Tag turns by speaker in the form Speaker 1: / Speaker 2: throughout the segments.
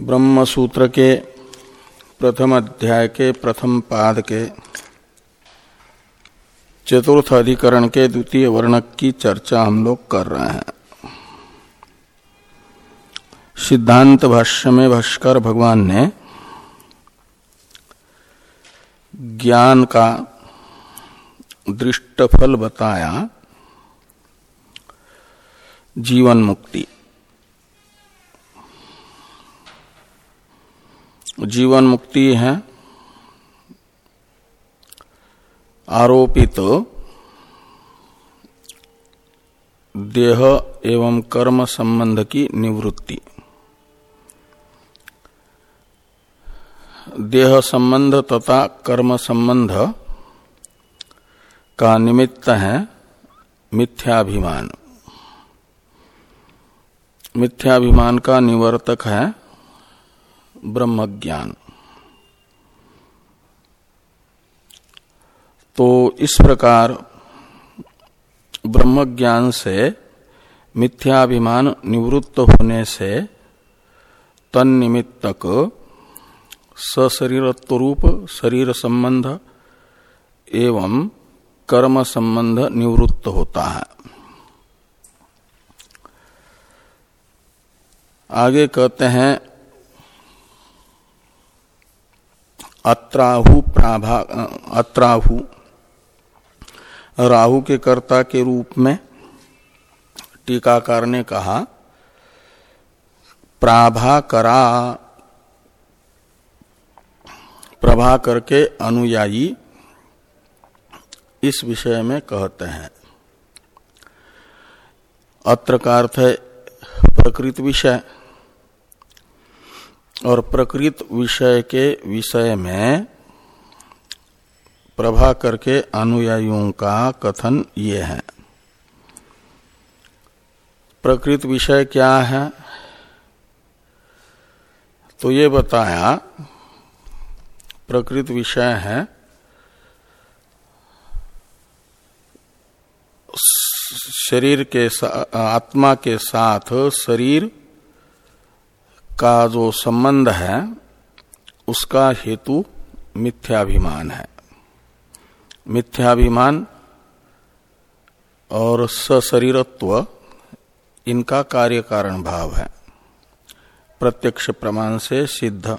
Speaker 1: ब्रह्म सूत्र के प्रथम अध्याय के प्रथम पाद के चतुर्थ अधिकरण के द्वितीय वर्णक की चर्चा हम लोग कर रहे हैं। सिद्धांत भाष्य में भाष्कर भगवान ने ज्ञान का दृष्टफल बताया जीवन मुक्ति। जीवन मुक्ति है। आरोपित तो देह एवं कर्म संबंध की निवृत्ति। देह संबंध तथा कर्म संबंध का निमित्त है मिथ्याभिमान। मिथ्याभिमान का निवर्तक है ब्रह्म ज्ञान तो इस प्रकार ब्रह्म ज्ञान से मिथ्याभिमान निवृत्त होने से तन निमित्तक सशरीरत्व रूप शरीर संबंध एवं कर्म संबंध निवृत्त होता है। आगे कहते हैं अत्राहु प्राभा अत्राहु। राहु के कर्ता के रूप में टीकाकार ने कहा प्राभाकरा प्रभा करके अनुयायी इस विषय में कहते हैं। अत्र का अर्थ है प्रकृत विषय। और प्रकृत विषय के विषय में प्रभा करके अनुयायियों का कथन ये है। प्रकृत विषय क्या है? तो ये बताया, प्रकृत विषय है शरीर के आत्मा के साथ शरीर का जो संबंध है, उसका हेतु मिथ्याभिमान है। मिथ्याभिमान और सशरीरत्व इनका कार्य कारण भाव है। प्रत्यक्ष प्रमाण से सिद्ध।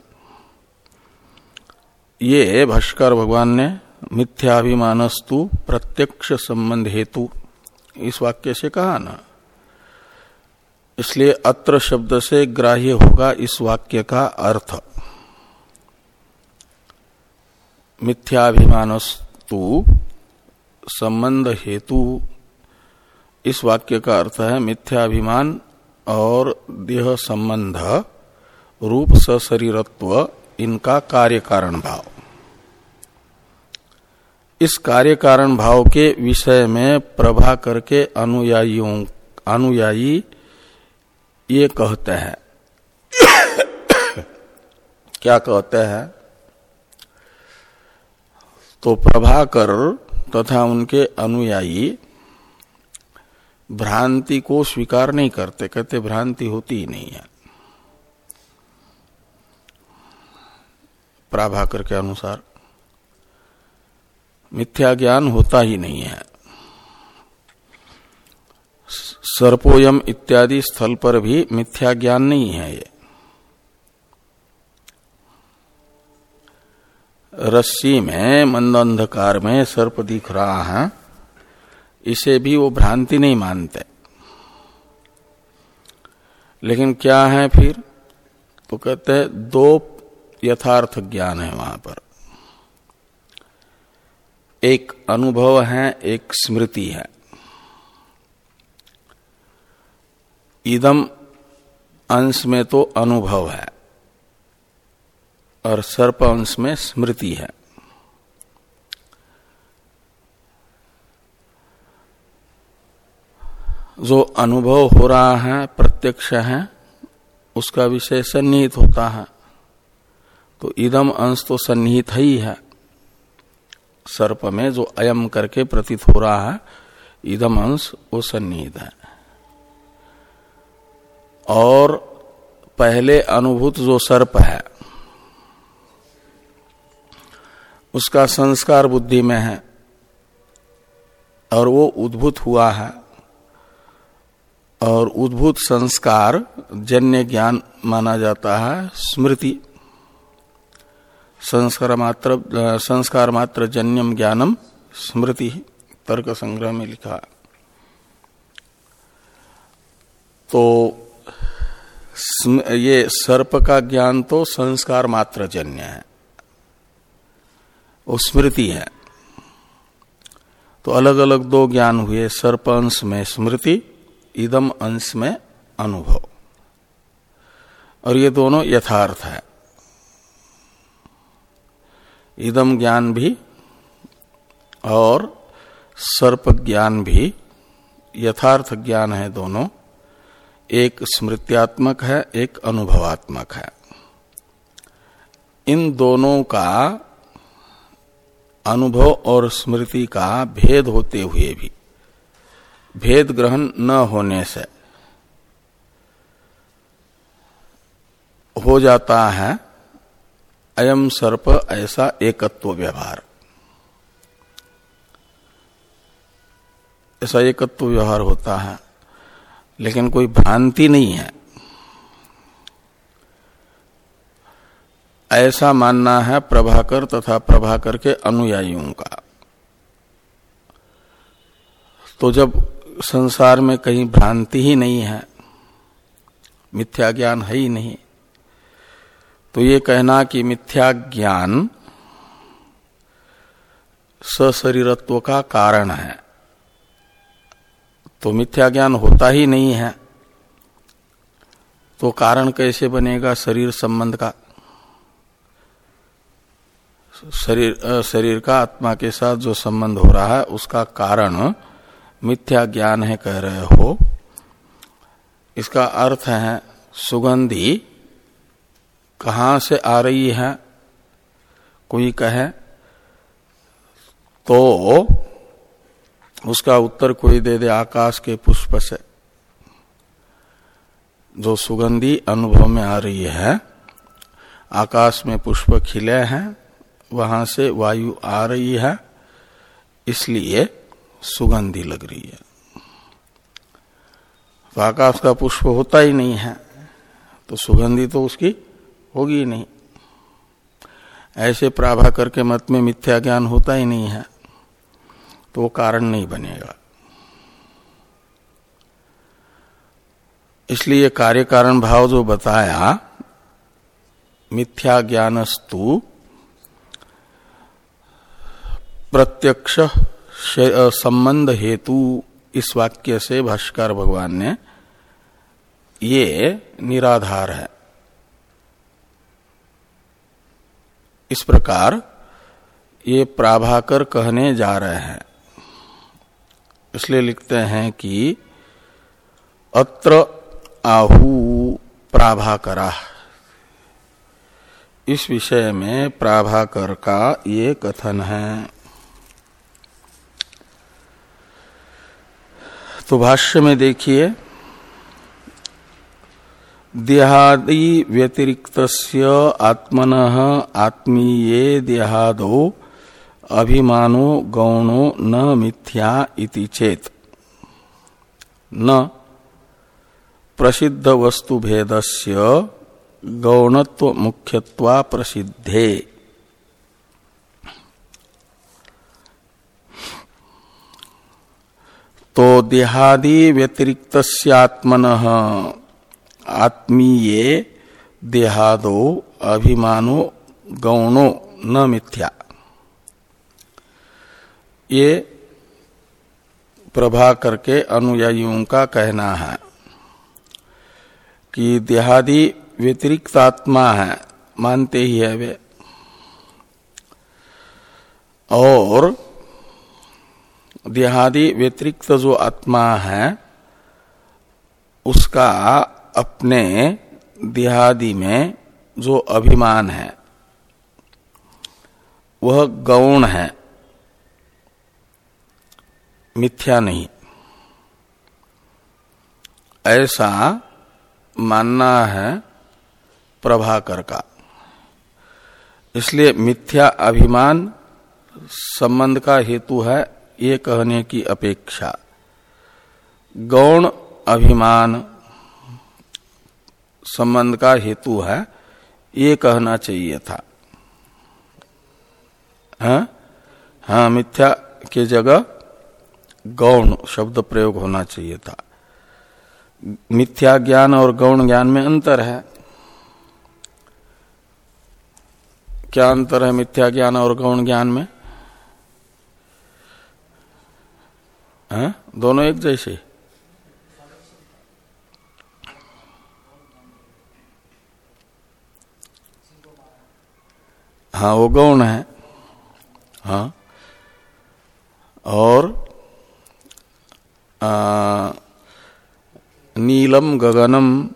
Speaker 1: ये भाष्कर भगवान ने मिथ्याभिमानस्तु प्रत्यक्ष संबंध हेतु इस वाक्य से कहा ना। इसलिए अत्र शब्द से ग्राह्य होगा इस वाक्य का अर्थ। मिथ्याभिमानस्तु संबंध हेतु इस वाक्य का अर्थ है मिथ्याभिमान और देह संबंध, रूप सशरीरत्व, इनका कार्य कारण भाव। इस कार्य कारण भाव के विषय में प्रभा करके अनुयायियों अनुयायी ये कहते हैं। क्या कहते हैं? तो प्रभाकर तथा उनके अनुयायी भ्रांति को स्वीकार नहीं करते, कहते भ्रांति होती ही नहीं है। प्राभाकर के अनुसार मिथ्या ज्ञान होता ही नहीं है। सर्पोयम इत्यादि स्थल पर भी मिथ्या ज्ञान नहीं है ये। रस्सी में, मंद अंधकार में सर्प दिख रहा है, इसे भी वो भ्रांति नहीं मानते। लेकिन क्या है फिर? तो कहते हैं, दो यथार्थ ज्ञान है वहाँ पर। एक अनुभव है, एक स्मृति है। इदम अंश में तो अनुभव है और सर्प अंश में स्मृति है। जो अनुभव हो रहा है, प्रत्यक्ष है, उसका विषय सन्निहित होता है। तो इदम अंश तो सन्निहित ही है। सर्प में जो अयम करके प्रतीत हो रहा है, इदम अंश वो सन्निहित है। और पहले अनुभूत जो सर्प है, उसका संस्कार बुद्धि में है और वो उद्भूत हुआ है और उद्भूत संस्कार जन्य ज्ञान माना जाता है, स्मृति। संस्कार मात्र संस्कार मात्र जन्यम ज्ञानम, स्मृति, तर्क संग्रह में लिखा तो ये सर्प का ज्ञान तो संस्कार मात्र जन्य है। वो स्मृति है। तो अलग अलग दो ज्ञान हुए, सर्प अंश में स्मृति, इदम अंश में अनुभव। और ये दोनों यथार्थ है। इदम ज्ञान भी और सर्प ज्ञान भी यथार्थ ज्ञान है दोनों। एक स्मृत्यात्मक है, एक अनुभवात्मक है। इन दोनों का अनुभव और स्मृति का भेद होते हुए भी, भेद ग्रहण न होने से हो जाता है अयम सर्प ऐसा एकत्व व्यवहार। ऐसा एकत्व व्यवहार होता है। लेकिन कोई भ्रांति नहीं है। ऐसा मानना है प्रभाकर तथा प्रभाकर के अनुयायियों का। तो जब संसार में कहीं भ्रांति ही नहीं है, मिथ्या ज्ञान है ही नहीं तो ये कहना कि मिथ्या ज्ञान सशरीरत्व का कारण है। तो मिथ्या ज्ञान होता ही नहीं है। तो कारण कैसे बनेगा शरीर संबंध का? शरीर शरीर का आत्मा के साथ जो संबंध हो रहा है, उसका कारण मिथ्या ज्ञान है कह रहे हो। इसका अर्थ है सुगंधी कहाँ से आ रही है? कोई कहे तो उसका उत्तर कोई दे दे आकाश के पुष्प से। जो सुगंधी अनुभव में आ रही है। आकाश में पुष्प खिले हैं, वहाँ से वायु आ रही है, इसलिए सुगंधी लग रही है। तो आकाश का पुष्प होता ही नहीं है तो सुगंधी तो उसकी होगी नहीं। ऐसे प्राभा करके मत में मिथ्या ज्ञान होता ही नहीं है। तो वो कारण नहीं बनेगा। इसलिए कार्य कारण भाव जो बताया, मिथ्या ज्ञानस्तु प्रत्यक्ष संबंध हेतु इस वाक्य से भाष्कर भगवान ने ये निराधार है। इस प्रकार ये प्राभाकर कहने जा रहे हैं। इसलिए लिखते हैं कि अत्र आहु प्राभाकरा। इस विषय में प्राभाकर का ये कथन है। तो भाष्य में देखिए, देहादि व्यतिरिक्त आत्मन आत्मीय देहादो अभिमानो गौणो न मिथ्या इति चेत। न। प्रसिद्ध वस्तु भेदस्य गौणत्व मुख्यत्वा प्रसिद्धे तो देहादि व्यतिरिक्त आत्मन आत्मीय देहादो अभिमानो गौणो न मिथ्या। ये प्रभा करके अनुयायियों का कहना है कि देहादि व्यतिरिक्त आत्मा है, मानते ही है वे। और देहादि व्यतिरिक्त जो आत्मा है, उसका अपने देहादि में जो अभिमान है, वह गौण है। मिथ्या नहीं। ऐसा मानना है प्रभाकर का। इसलिए मिथ्या अभिमान संबंध का हेतु है ये कहने की अपेक्षा। गौण अभिमान संबंध का हेतु है ये कहना चाहिए था। हाँ, हाँ मिथ्या के जगह गौण शब्द प्रयोग होना चाहिए था। मिथ्या ज्ञान और गौण ज्ञान में अंतर है। क्या अंतर है मिथ्या ज्ञान और गौण ज्ञान में? है? दोनों एक जैसे। हाँ वो गौण है। हाँ। और नीलम गगनम,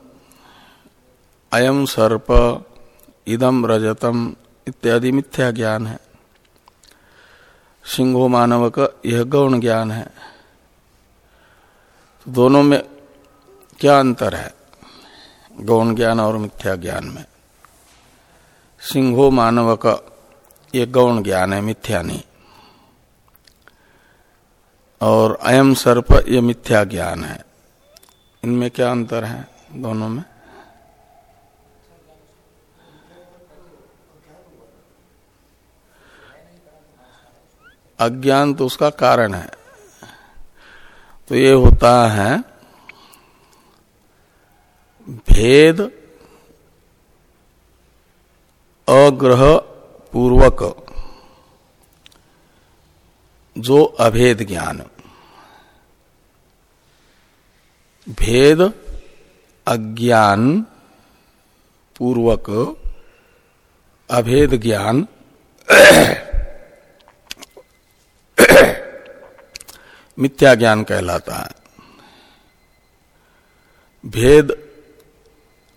Speaker 1: अयम सर्प, इदम रजतम इत्यादि मिथ्या ज्ञान है। सिंहो मानव का यह गौण ज्ञान है। तो दोनों में क्या अंतर है? गौण ज्ञान और मिथ्या ज्ञान में। सिंहो मानव का ये गौण ज्ञान है, मिथ्या नहीं। और अयम सर्प ये मिथ्या ज्ञान है। इनमें क्या अंतर है दोनों में? अज्ञान तो उसका कारण है। तो ये होता है भेद अग्रह पूर्वक, जो अभेद ज्ञान। भेद, अज्ञान, पूर्वक, अभेद ज्ञान, मिथ्या ज्ञान कहलाता है। भेद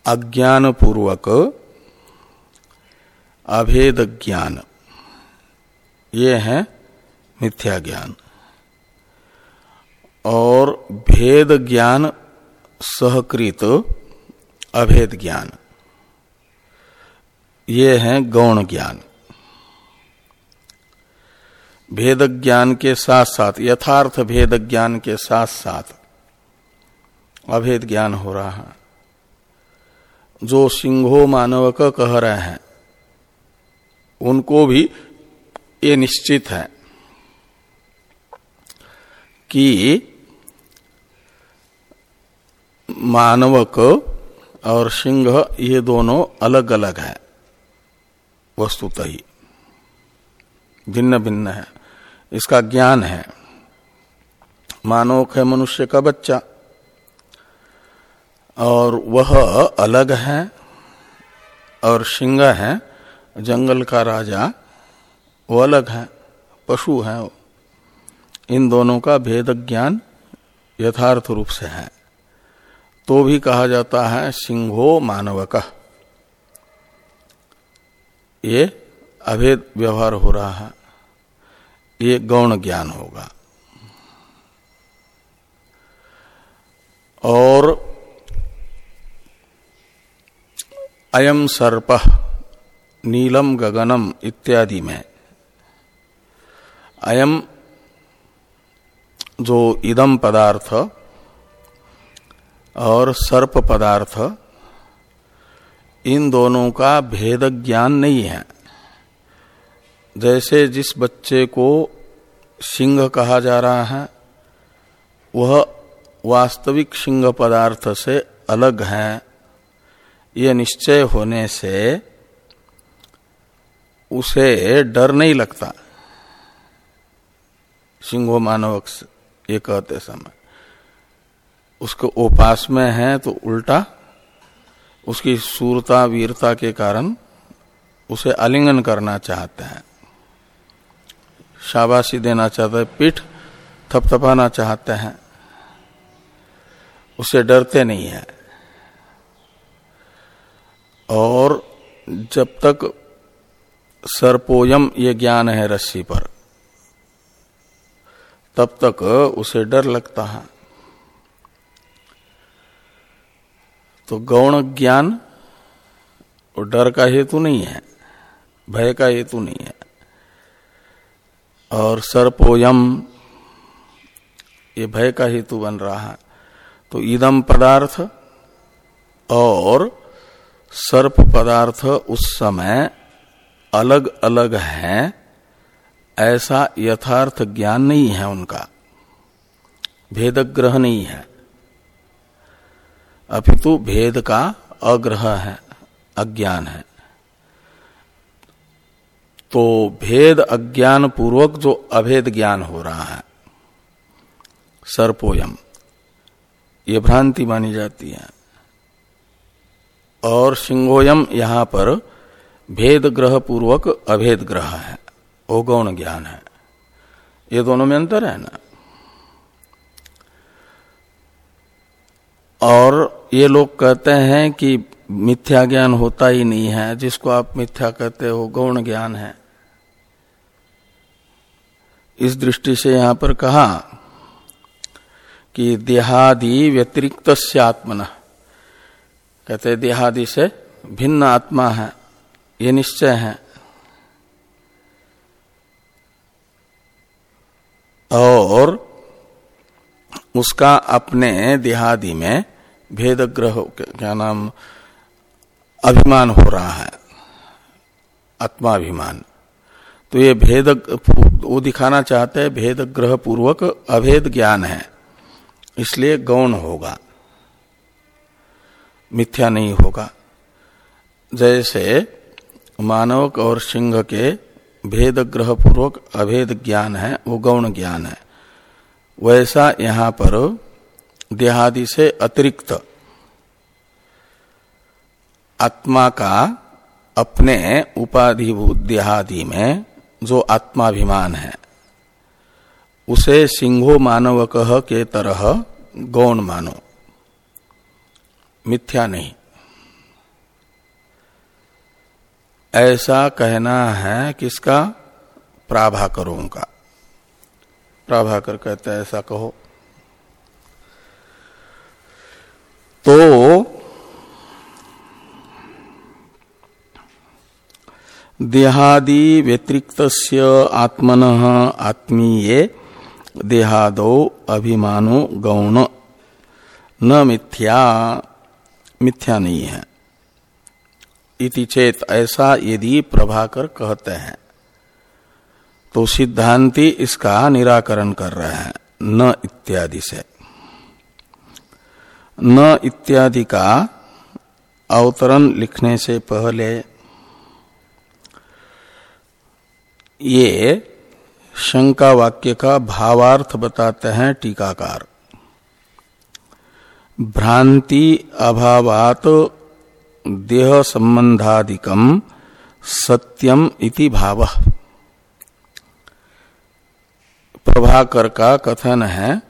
Speaker 1: अज्ञान पूर्वक अभेद ज्ञान, ये है मिथ्या ज्ञान। और भेद ज्ञान सहकृत अभेद ज्ञान। ये है गौण ज्ञान। भेद ज्ञान के साथ साथ यथार्थ भेद ज्ञान के साथ साथ अभेद ज्ञान हो रहा है। जो सिंहो मानव का कह रहे हैं, उनको भी ये निश्चित है कि मानवक और सिंह ये दोनों अलग अलग है, वस्तुतः ही। भिन्न भिन्न है। इसका ज्ञान है। मानवक है मनुष्य का बच्चा। और वह अलग है और सिंह है, जंगल का राजा, वो अलग है, पशु है इन दोनों का भेद ज्ञान यथार्थ रूप से है। तो भी कहा जाता है सिंहो मानव ये अभेद व्यवहार हो रहा है। ये गौण ज्ञान होगा। और अयम सर्प, नीलम गगनम इत्यादि में अयम जो इदम पदार्थ और सर्प पदार्थ, इन दोनों का भेद ज्ञान नहीं है। जैसे जिस बच्चे को सिंह कहा जा रहा है, वह वास्तविक सिंह पदार्थ से अलग है। यह निश्चय होने से उसे डर नहीं लगता। सिंहो मानव ये कहते समय। उसको उपास में है तो उल्टा उसकी सूरता, वीरता के कारण उसे आलिंगन करना चाहते हैं। शाबाशी देना चाहते हैं, पीठ थपथपाना चाहते हैं। उसे डरते नहीं है। और जब तक सर्पोयम ये ज्ञान है रस्सी पर, तब तक उसे डर लगता है। तो गौण ज्ञान और डर का हेतु नहीं है, भय का हेतु नहीं है। और सर्पोयम, ये भय का हेतु बन रहा है। तो ईदम पदार्थ और सर्प पदार्थ उस समय अलग अलग हैं, ऐसा यथार्थ ज्ञान नहीं है उनका। भेदग्रह नहीं है। अपितु भेद का अग्रह है, अज्ञान है। तो भेद अज्ञान पूर्वक जो अभेद ज्ञान हो रहा है, सर्पोयम, ये भ्रांति मानी जाती है। और सिंहोयम यहाँ पर भेद ग्रह पूर्वक अभेद ग्रह है वो गौण ज्ञान है। ये दोनों में अंतर है ना? और ये लोग कहते हैं कि मिथ्या ज्ञान होता ही नहीं है, जिसको आप मिथ्या कहते हो, गौण ज्ञान है। इस दृष्टि से यहाँ पर कहा कि देहादि व्यतिरिक्त से आत्मन कहते देहादि से भिन्न आत्मा है, ये निश्चय है। और उसका अपने देहादि में भेद ग्रह क्या नाम? अभिमान हो रहा है। आत्माभिमान। तो ये भेद वो दिखाना चाहते हैं भेद ग्रह पूर्वक अभेद ज्ञान है। इसलिए गौण होगा। मिथ्या नहीं होगा। जैसे मानव और सिंह के भेद ग्रह पूर्वक अभेद ज्ञान है, वो गौण ज्ञान है। वैसा यहाँ पर देहादि से अतिरिक्त। आत्मा का अपने उपाधिभूत देहादि में जो आत्माभिमान है, उसे सिंहो मानव कह के तरह गौण मानो। मिथ्या नहीं। ऐसा कहना है किसका? प्राभाकरों का। प्राभाकर कहते ऐसा कहो। तो देहादि व्यतिरिक्त आत्मन आत्मीय देहादो अभिमानो गौण। न मिथ्या मिथ्या नहीं है। इति चेत ऐसा यदि प्रभाकर कहते हैं तो सिद्धांति इसका निराकरण कर रहे हैं, न इत्यादि से। न इत्यादि का अवतरण लिखने से पहले ये शंका वाक्य का भावार्थ बताते हैं टीकाकार। भ्रांति अभावात देह संबंधादिकम सत्यम इति भाव। प्रभाकर का कथन है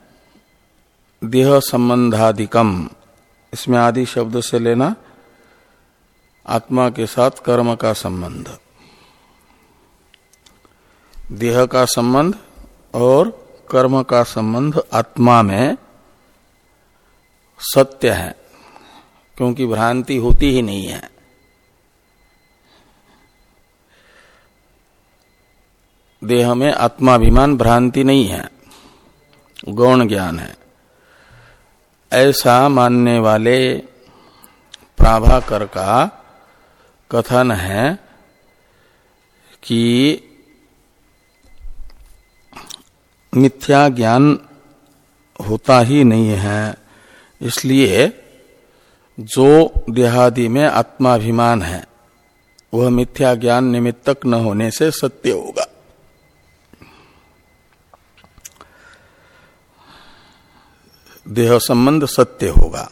Speaker 1: देह संबंधाधिकम इसमें आदि शब्द से लेना आत्मा के साथ कर्म का संबंध। देह का संबंध और कर्म का संबंध आत्मा में सत्य है, क्योंकि भ्रांति होती ही नहीं है। देह में आत्माभिमान, भ्रांति नहीं है। गौण ज्ञान है। ऐसा मानने वाले प्राभाकर का कथन है कि मिथ्या ज्ञान होता ही नहीं है। इसलिए जो देहादि में आत्माभिमान है, वह मिथ्या ज्ञान निमित्तक न होने से सत्य होगा। देह संबंध सत्य होगा।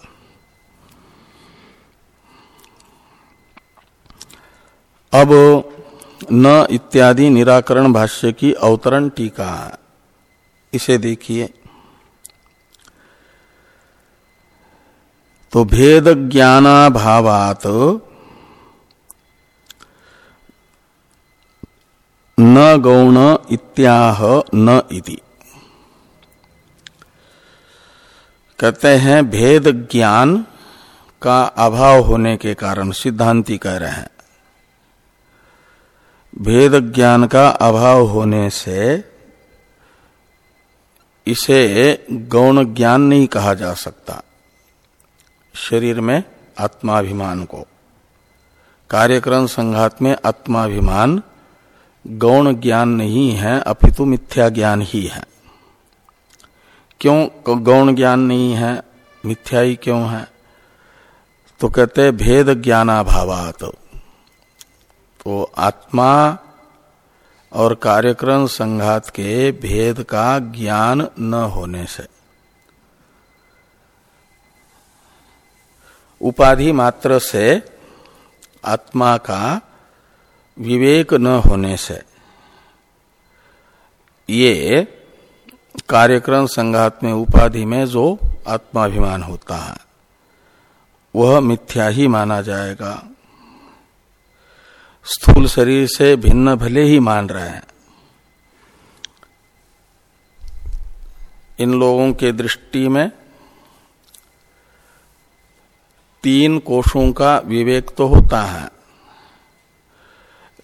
Speaker 1: अब न इत्यादि निराकरण भाष्य की अवतरण टीका इसे देखिए। तो भेद ज्ञानाभावात न गौण इत्याह न इति। कहते हैं, भेद ज्ञान का अभाव होने के कारण सिद्धांति कह रहे हैं। भेद ज्ञान का अभाव होने से इसे गौण ज्ञान नहीं कहा जा सकता। शरीर में आत्माभिमान को। कार्यक्रम संघात में आत्माभिमान गौण ज्ञान नहीं है, अपितु मिथ्या ज्ञान ही है। क्यों गौण ज्ञान नहीं है? मिथ्या ही क्यों है? तो कहते भेद ज्ञानाभावात। तो आत्मा और कार्यक्रम संघात के भेद का ज्ञान न होने से। उपाधि मात्र से आत्मा का विवेक न होने से ये कार्यक्रम संघात में उपाधि में जो आत्माभिमान होता है, वह मिथ्या ही माना जाएगा। स्थूल शरीर से भिन्न भले ही मान रहे हैं। इन लोगों के दृष्टि में तीन कोषों का विवेक तो होता है,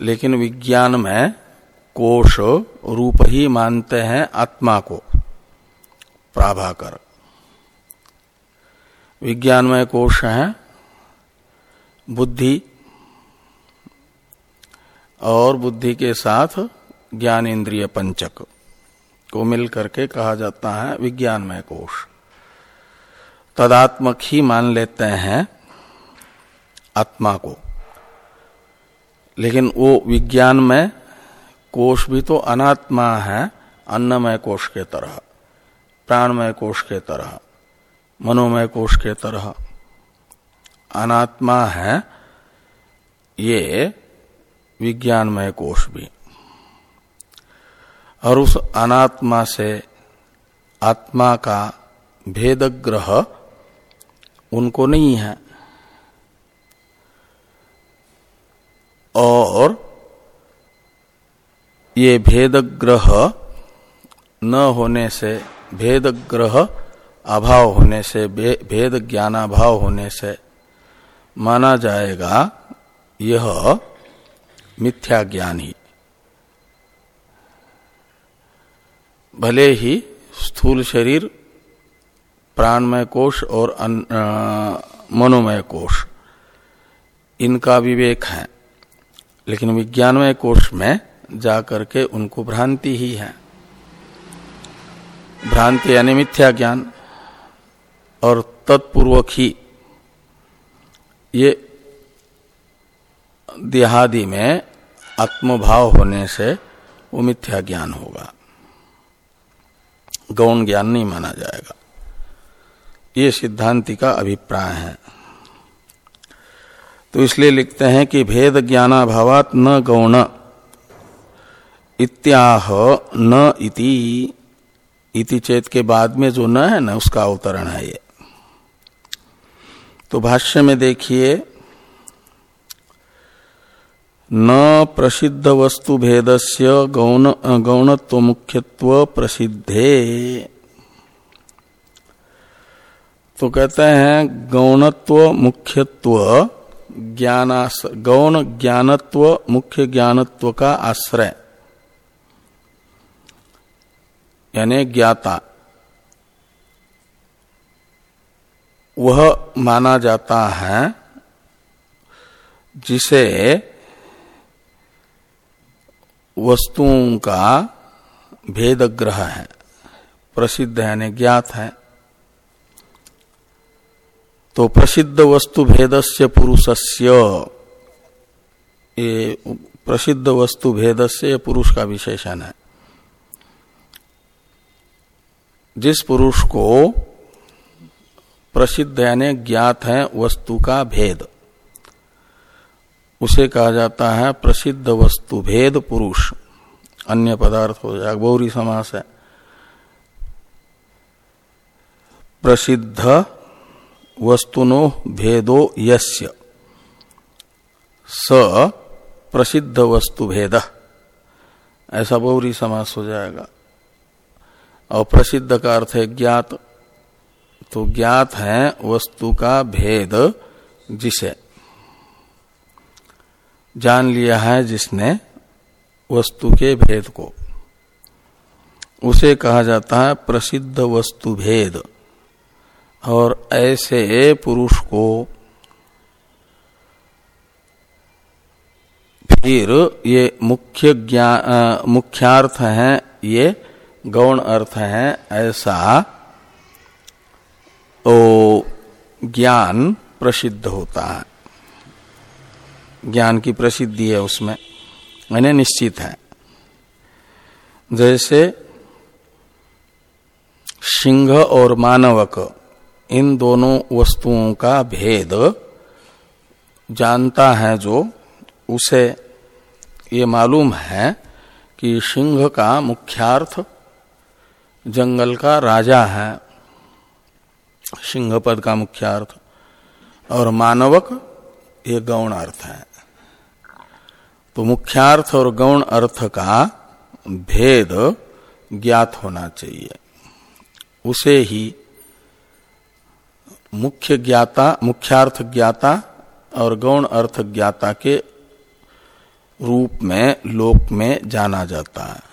Speaker 1: लेकिन विज्ञान में कोष रूप ही मानते हैं आत्मा को। प्राभाकर। विज्ञानमय कोष है, बुद्धि और बुद्धि के साथ ज्ञान इंद्रिय पंचक को मिल करके कहा जाता है विज्ञानमय कोष तदात्मक ही मान लेते हैं आत्मा को। लेकिन वो विज्ञान में कोष भी तो अनात्मा है, अन्नमय कोष के तरह, प्राणमय कोष के तरह, मनोमय कोष के तरह। अनात्मा है, ये विज्ञानमय कोष भी। और उस अनात्मा से आत्मा का भेद ग्रह उनको नहीं है। और ये भेद ग्रह न होने से भेद ग्रह अभाव होने से भेद ज्ञानाभाव होने से माना जाएगा, यह मिथ्या ज्ञान। ही भले ही स्थूल शरीर, प्राणमय कोष और मनोमय कोष, इनका विवेक है, लेकिन विज्ञानमय कोष में जाकर के उनको भ्रांति ही है। भ्रांति यानी मिथ्या ज्ञान और तत्पूर्वक ही ये देहादि में आत्मभाव होने से वो मिथ्या ज्ञान होगा। गौण ज्ञान नहीं माना जाएगा। ये सिद्धांति का अभिप्राय है। तो इसलिए लिखते हैं कि भेद ज्ञानाभावात न गौण। इत्याह न इति इति चेत के बाद में जो न है ना, उसका अवतरण है ये। तो भाष्य में देखिए, न प्रसिद्ध वस्तु भेदस्य गौण, गौणत्व मुख्यत्व प्रसिद्धे। तो कहते हैं, गौणत्व मुख्यत्व ज्ञानास, गौण ज्ञानत्व मुख्य ज्ञानत्व का आश्रय। यानी ज्ञाता, वह माना जाता है जिसे वस्तुओं का भेद ग्रह है, प्रसिद्ध यानी ज्ञात है। तो प्रसिद्ध वस्तु भेदस्य पुरुषस्य, ये प्रसिद्ध वस्तु भेदस्य पुरुष का विशेषण है। जिस पुरुष को प्रसिद्ध यानी ज्ञात है वस्तु का भेद। उसे कहा जाता है प्रसिद्ध वस्तु भेद पुरुष। अन्य पदार्थ हो जाए, गौरी समास है। प्रसिद्ध वस्तुनो भेदो यस्य। स प्रसिद्ध वस्तु भेद। ऐसा बहुरी समास हो जाएगा। और प्रसिद्ध का अर्थ है ज्ञात। तो ज्ञात है वस्तु का भेद, जिसे। जान लिया है जिसने वस्तु के भेद को। उसे कहा जाता है प्रसिद्ध वस्तु भेद। और ऐसे पुरुष को फिर ये मुख्य ज्ञान मुख्यार्थ है ये गौण अर्थ है ऐसा तो ज्ञान प्रसिद्ध होता है। ज्ञान की प्रसिद्धि है उसमें। मैंने निश्चित है। जैसे सिंह और मानवक, इन दोनों वस्तुओं का भेद जानता है जो, उसे ये मालूम है कि सिंह का मुख्यार्थ जंगल का राजा है। सिंह पद का मुख्यार्थ। और मानवक ये गौण अर्थ है। तो मुख्यार्थ और गौण अर्थ का भेद ज्ञात होना चाहिए। उसे ही मुख्य ज्ञाता, मुख्यार्थ ज्ञाता और गौण अर्थ ज्ञाता के रूप में, लोक में जाना जाता है।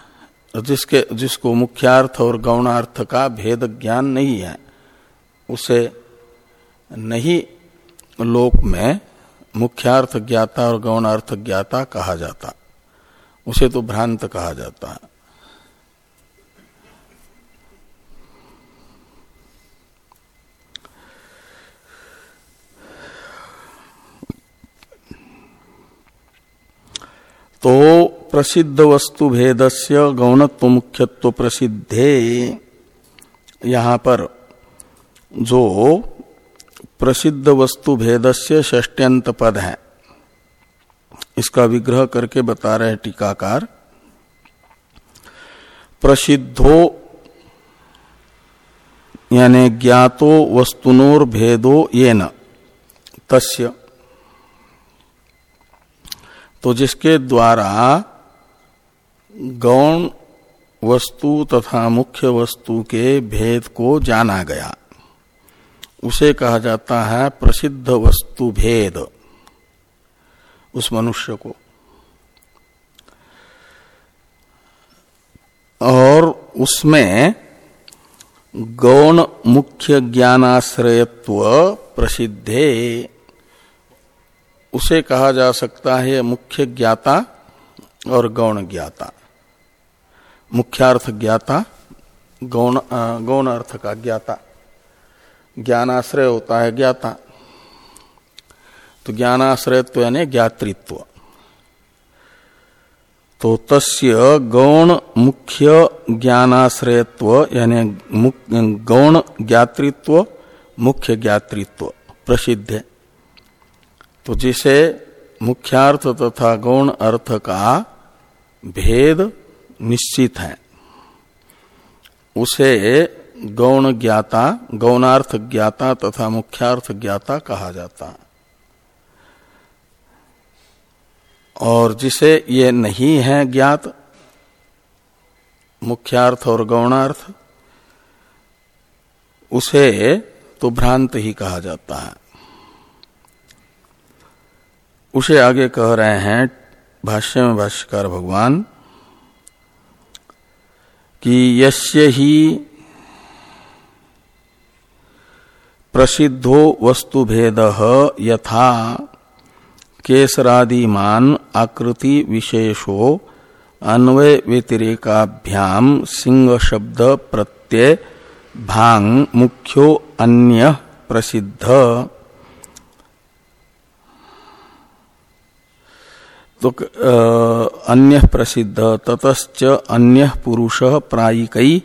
Speaker 1: जिसके, जिसको मुख्यार्थ और गौणार्थ का भेद ज्ञान नहीं है, उसे नहीं लोक में मुख्यार्थ ज्ञाता और गौणार्थ ज्ञाता कहा जाता। उसे तो भ्रांत कहा जाता। है तो प्रसिद्ध वस्तु भेदस्य गौणत्व मुख्यत्व प्रसिद्धे यहाँ पर जो प्रसिद्ध वस्तु भेदस्य षष्ट्यंत पद है, इसका विग्रह करके बता रहे टीकाकार। प्रसिद्धो यानी ज्ञातो वस्तुनोर भेदो ये न तस्य तो जिसके द्वारा गौण वस्तु तथा मुख्य वस्तु के भेद को जाना गया, उसे कहा जाता है प्रसिद्ध वस्तु भेद उस मनुष्य को। और उसमें गौण मुख्य ज्ञानाश्रयत्व प्रसिद्धे। उसे कहा जा सकता है मुख्य ज्ञाता और गौण ज्ञाता। मुख्यार्थ ज्ञाता, गौण गौण अर्थ का ज्ञाता। ज्ञानाश्रय होता है ज्ञाता। तो ज्ञानाश्रयत्व यानी ज्ञातृत्व। तो तस्य गौण मुख्य ज्ञानाश्रयत्व यानी गौण ज्ञातृत्व, मुख्य ज्ञातृत्व प्रसिद्ध है। तो जिसे मुख्यार्थ तथा गौण अर्थ का भेद निश्चित है। उसे गौण ज्ञाता, गौणार्थ ज्ञाता तथा मुख्यार्थ ज्ञाता कहा जाता। और जिसे ये नहीं है ज्ञात, मुख्यार्थ और गौणार्थ, उसे तो भ्रांत ही कहा जाता है। उसे आगे कह रहे हैं, भाष्य में भाष्यकार भगवान, कि यश्य ही प्रसिद्धो वस्तु भेद यथा केसरादिमान आकृति विशेषो अन्वय व्यतिरेकाभ्याम सिंह शब्द प्रत्यय भाँग मुख्यो अन्य प्रसिद्ध। तो अन्य प्रसिद्ध ततच अन्य पुरुष प्रायिकई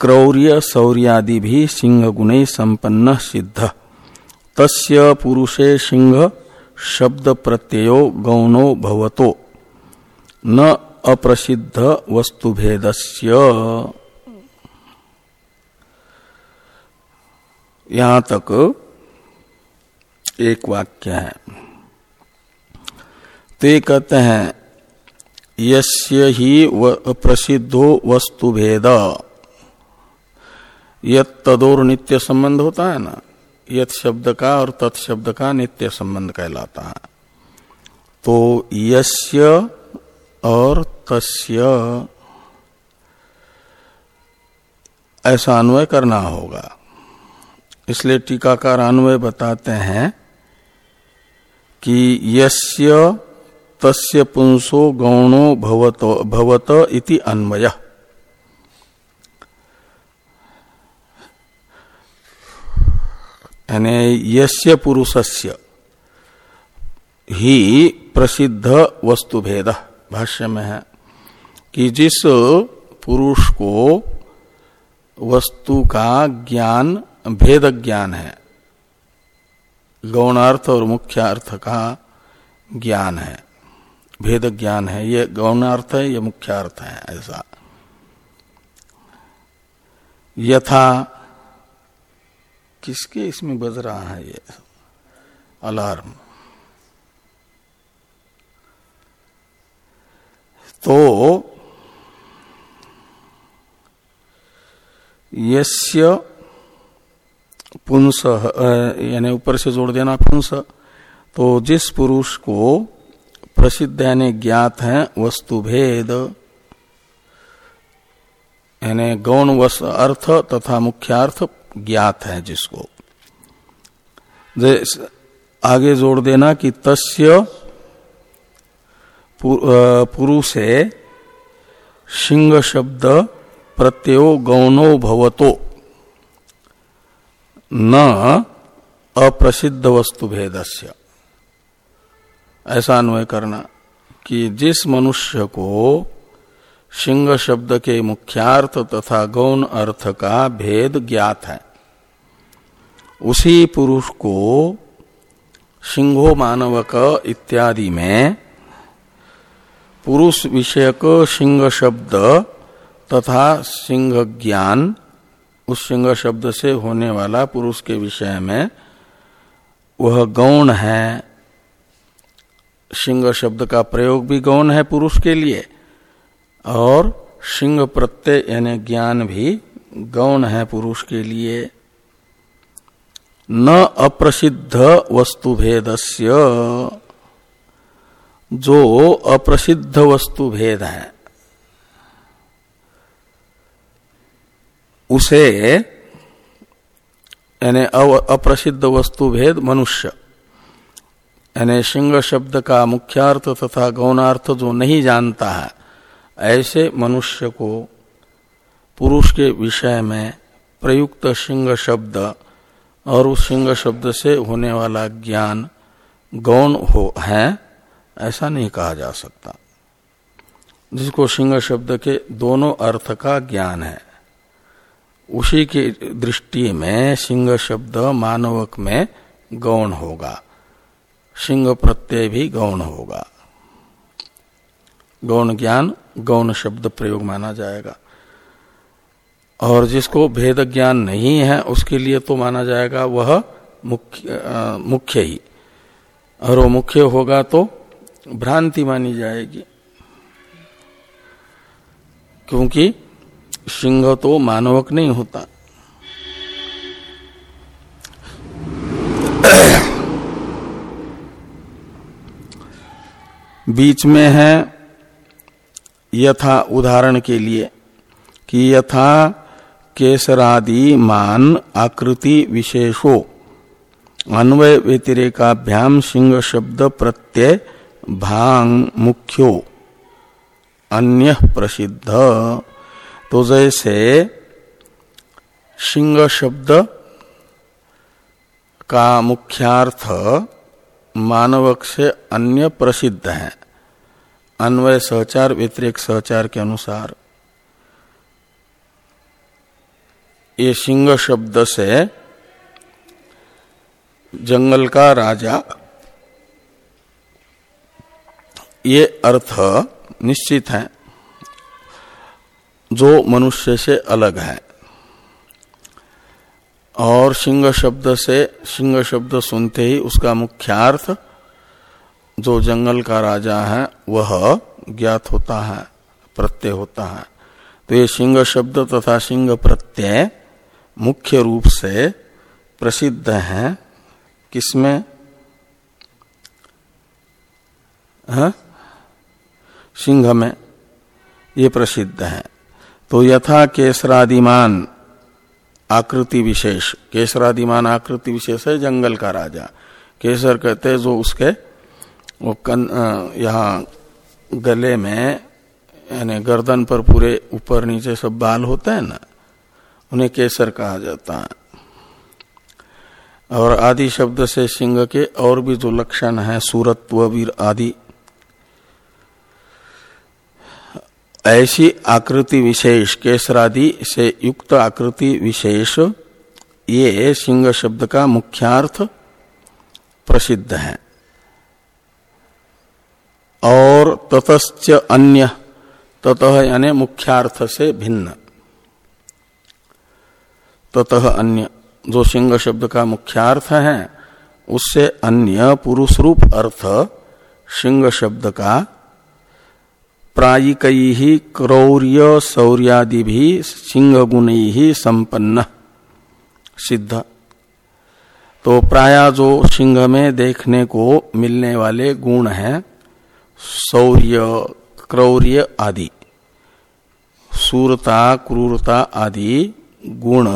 Speaker 1: क्रौर्य शौर्यादि भी सिंह गुण संपन्न सिद्ध। तस्य पुरुषे सिंह शब्द प्रत्ययो गौणो भवतो। न अप्रसिद्ध वस्तुभेदस्य। यहाँ तक एक वाक्य है। ते कहते हैं, यस्य ही प्रसिद्धो वस्तु भेद यद तदोर नित्य संबंध होता है ना यथ शब्द का और तत्शब्द का नित्य संबंध कहलाता है। तो यस्य और तस्य, ऐसा अन्वय करना होगा। इसलिए टीकाकार अन्वय बताते हैं कि यस्य तस्य पुंसो गौणो भवत इति अन्वय। यस्य पुरुषस्य ही प्रसिद्ध वस्तु भेद भाष्य में है। कि जिस पुरुष को वस्तु का ज्ञान, भेद ज्ञान है, गौणार्थ और मुख्यार्थ का ज्ञान है भेद ज्ञान है, ये गौणार्थ है, ये मुख्य अर्थ है, ऐसा। यथा किसके इसमें बज रहा है ये अलार्म? तो यस्य पुंस यानी ऊपर से जोड़ देना पुंस तो जिस पुरुष को प्रसिद्ध यानी ज्ञात है, वस्तु भेद। यानी गौण वस अर्थ तथा मुख्यार्थ ज्ञात है जिसको। आगे जोड़ देना कि तस्य पुरुषे सिंह शब्द प्रत्ययो गौणो भवतो। न अप्रसिद्ध वस्तु भेदस्य। ऐसा अन्वय करना कि जिस मनुष्य को सिंह शब्द के मुख्यार्थ तथा गौण अर्थ का भेद ज्ञात है, उसी पुरुष को सिंहो मानवक इत्यादि में पुरुष विषयक सिंह शब्द तथा सिंह ज्ञान उस सिंह शब्द से होने वाला पुरुष के विषय में वह गौण है। सिंह शब्द का प्रयोग भी गौण है पुरुष के लिए। और सिंह प्रत्यय यानी ज्ञान भी गौण है पुरुष के लिए। न अप्रसिद्ध वस्तु भेदस्य जो अप्रसिद्ध वस्तु भेद है, उसे यानी अप्रसिद्ध वस्तु भेद मनुष्य। यानी सिंह शब्द का मुख्यार्थ तथा गौणार्थ जो नहीं जानता है, ऐसे मनुष्य को पुरुष के विषय में प्रयुक्त सिंह शब्द और उस सिंह शब्द से होने वाला ज्ञान गौण हो, है, ऐसा नहीं कहा जा सकता। जिसको सिंह शब्द के दोनों अर्थ का ज्ञान है, उसी की दृष्टि में सिंह शब्द मानवक में गौण होगा। सिंह प्रत्यय भी गौण होगा। गौण ज्ञान, गौण शब्द प्रयोग माना जाएगा। और जिसको भेद ज्ञान नहीं है, उसके लिए तो माना जाएगा वह मुख्य मुख्य ही। और वो मुख्य होगा तो भ्रांति मानी जाएगी। क्योंकि सिंह तो मानवक नहीं होता। बीच में है यथा उदाहरण के लिए कि यथा केसरादि मान आकृति विशेषो अन्वय व्यतिरेकाभ्याम सिंह शब्द प्रत्यय भाँग मुख्यो। अन्य प्रसिद्ध। तो जैसे सिंह शब्द का मुख्यार्थ मानवक से अन्य प्रसिद्ध है। अन्वय सहचार, व्यतिरिक सहचार के अनुसार। ये सिंह शब्द से जंगल का राजा, ये अर्थ निश्चित है, जो मनुष्य से अलग है। और सिंह शब्द से, सिंह शब्द सुनते ही उसका मुख्यार्थ जो जंगल का राजा है, वह ज्ञात होता है, प्रत्यय होता है। तो ये सिंह शब्द तथा सिंह प्रत्यय मुख्य रूप से प्रसिद्ध है। किसमें? हाँ? सिंह में ये प्रसिद्ध है। तो यथा केसरादिमान आकृति विशेष। केसरादिमान आकृति विशेष है जंगल का राजा। केसर कहते जो उसके वो कन यहाँ गले में, यानी गर्दन पर पूरे ऊपर नीचे सब बाल होते हैं ना, उन्हें केसर कहा जाता है। और आदि शब्द से सिंह के और भी जो लक्षण है सूरत्व वीर आदि, ऐसी आकृति विशेष, केसरादि से युक्त आकृति विशेष, ये सिंह शब्द का मुख्यार्थ प्रसिद्ध है। और ततश्च अन्य, ततः यानी मुख्यार्थ से भिन्न। ततः अन्य, जो सिंह शब्द का मुख्यार्थ है, उससे अन्य पुरुष रूप अर्थ सिंह शब्द का प्रायिक ही क्रौर्य शौर्यादि भी सिंह गुण ही संपन्न, सिद्ध। तो प्राय जो सिंह में देखने को मिलने वाले गुण हैं शौर्य, क्रौर्य आदि। सूरता, क्रूरता आदि गुण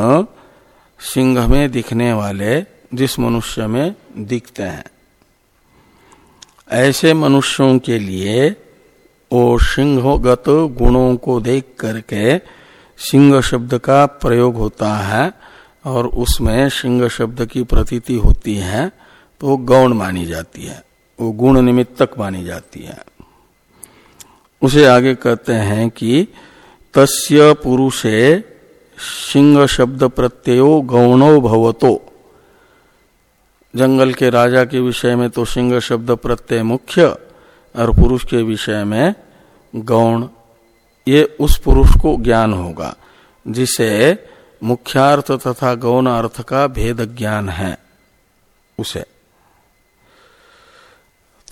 Speaker 1: सिंह में दिखने वाले जिस मनुष्य में दिखते हैं। ऐसे मनुष्यों के लिए वो सिंहगत गुणों को देख करके सिंह शब्द का प्रयोग होता है और उसमें सिंह शब्द की प्रतीति होती है तो गौण मानी जाती है। वो गुण निमित्तक मानी जाती है। उसे आगे कहते हैं कि तस्य पुरुषे सिंह शब्द प्रत्ययो गौणो भवतो। जंगल के राजा के विषय में तो सिंह शब्द प्रत्यय मुख्य और पुरुष के विषय में गौण। ये उस पुरुष को ज्ञान होगा, जिसे मुख्यार्थ तथा गौण अर्थ का भेद ज्ञान है, उसे।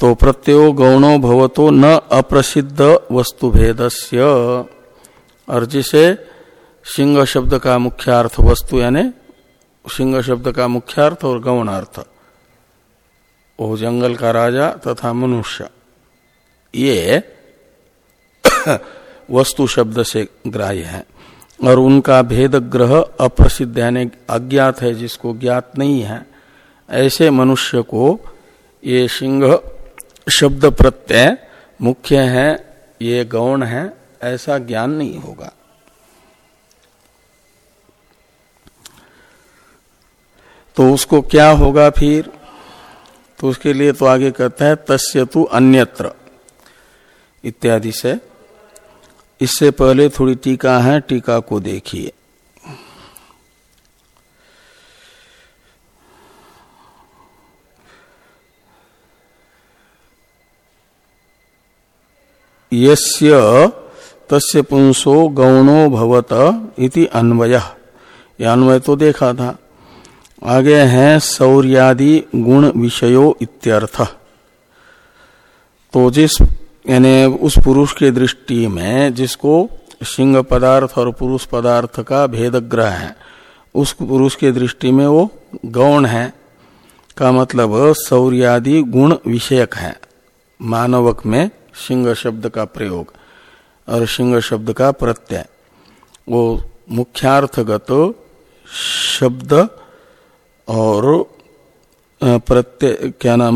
Speaker 1: तो प्रत्यो गौणो भवतो न अप्रसिद्ध वस्तु भेदस्य और जिसे सिंह शब्द का मुख्यार्थ वस्तु यानी सिंह शब्द का मुख्यार्थ और गौण अर्थ वो जंगल का राजा तथा मनुष्य। ये वस्तु शब्द से ग्राह्य है। और उनका भेद ग्रह अप्रसिद्ध यानी अज्ञात है जिसको ज्ञात नहीं है। ऐसे मनुष्य को ये सिंह शब्द प्रत्यय, मुख्य है, ये गौण है, ऐसा ज्ञान नहीं होगा। तो उसको क्या होगा फिर? तो उसके लिए तो आगे कहता है, तस्य तु अन्यत्र। इत्यादि से। इससे पहले थोड़ी टीका है, टीका को देखिए। यस्य तस्य पुंसो गौणो भवत इति अन्वय। अन्वय तो देखा था। आगे है सौर्यादि गुण विषयो इत्यर्थ। तो जिस, यानी उस पुरुष के दृष्टि में जिसको सिंह पदार्थ और पुरुष पदार्थ का भेद ग्रह है, उस पुरुष के दृष्टि में वो गौण है। का मतलब सौर्यादि गुण विषयक है। मानवक में सिंह शब्द का प्रयोग और सिंह शब्द का प्रत्यय। वो मुख्यार्थगत शब्द और प्रत्यय, क्या नाम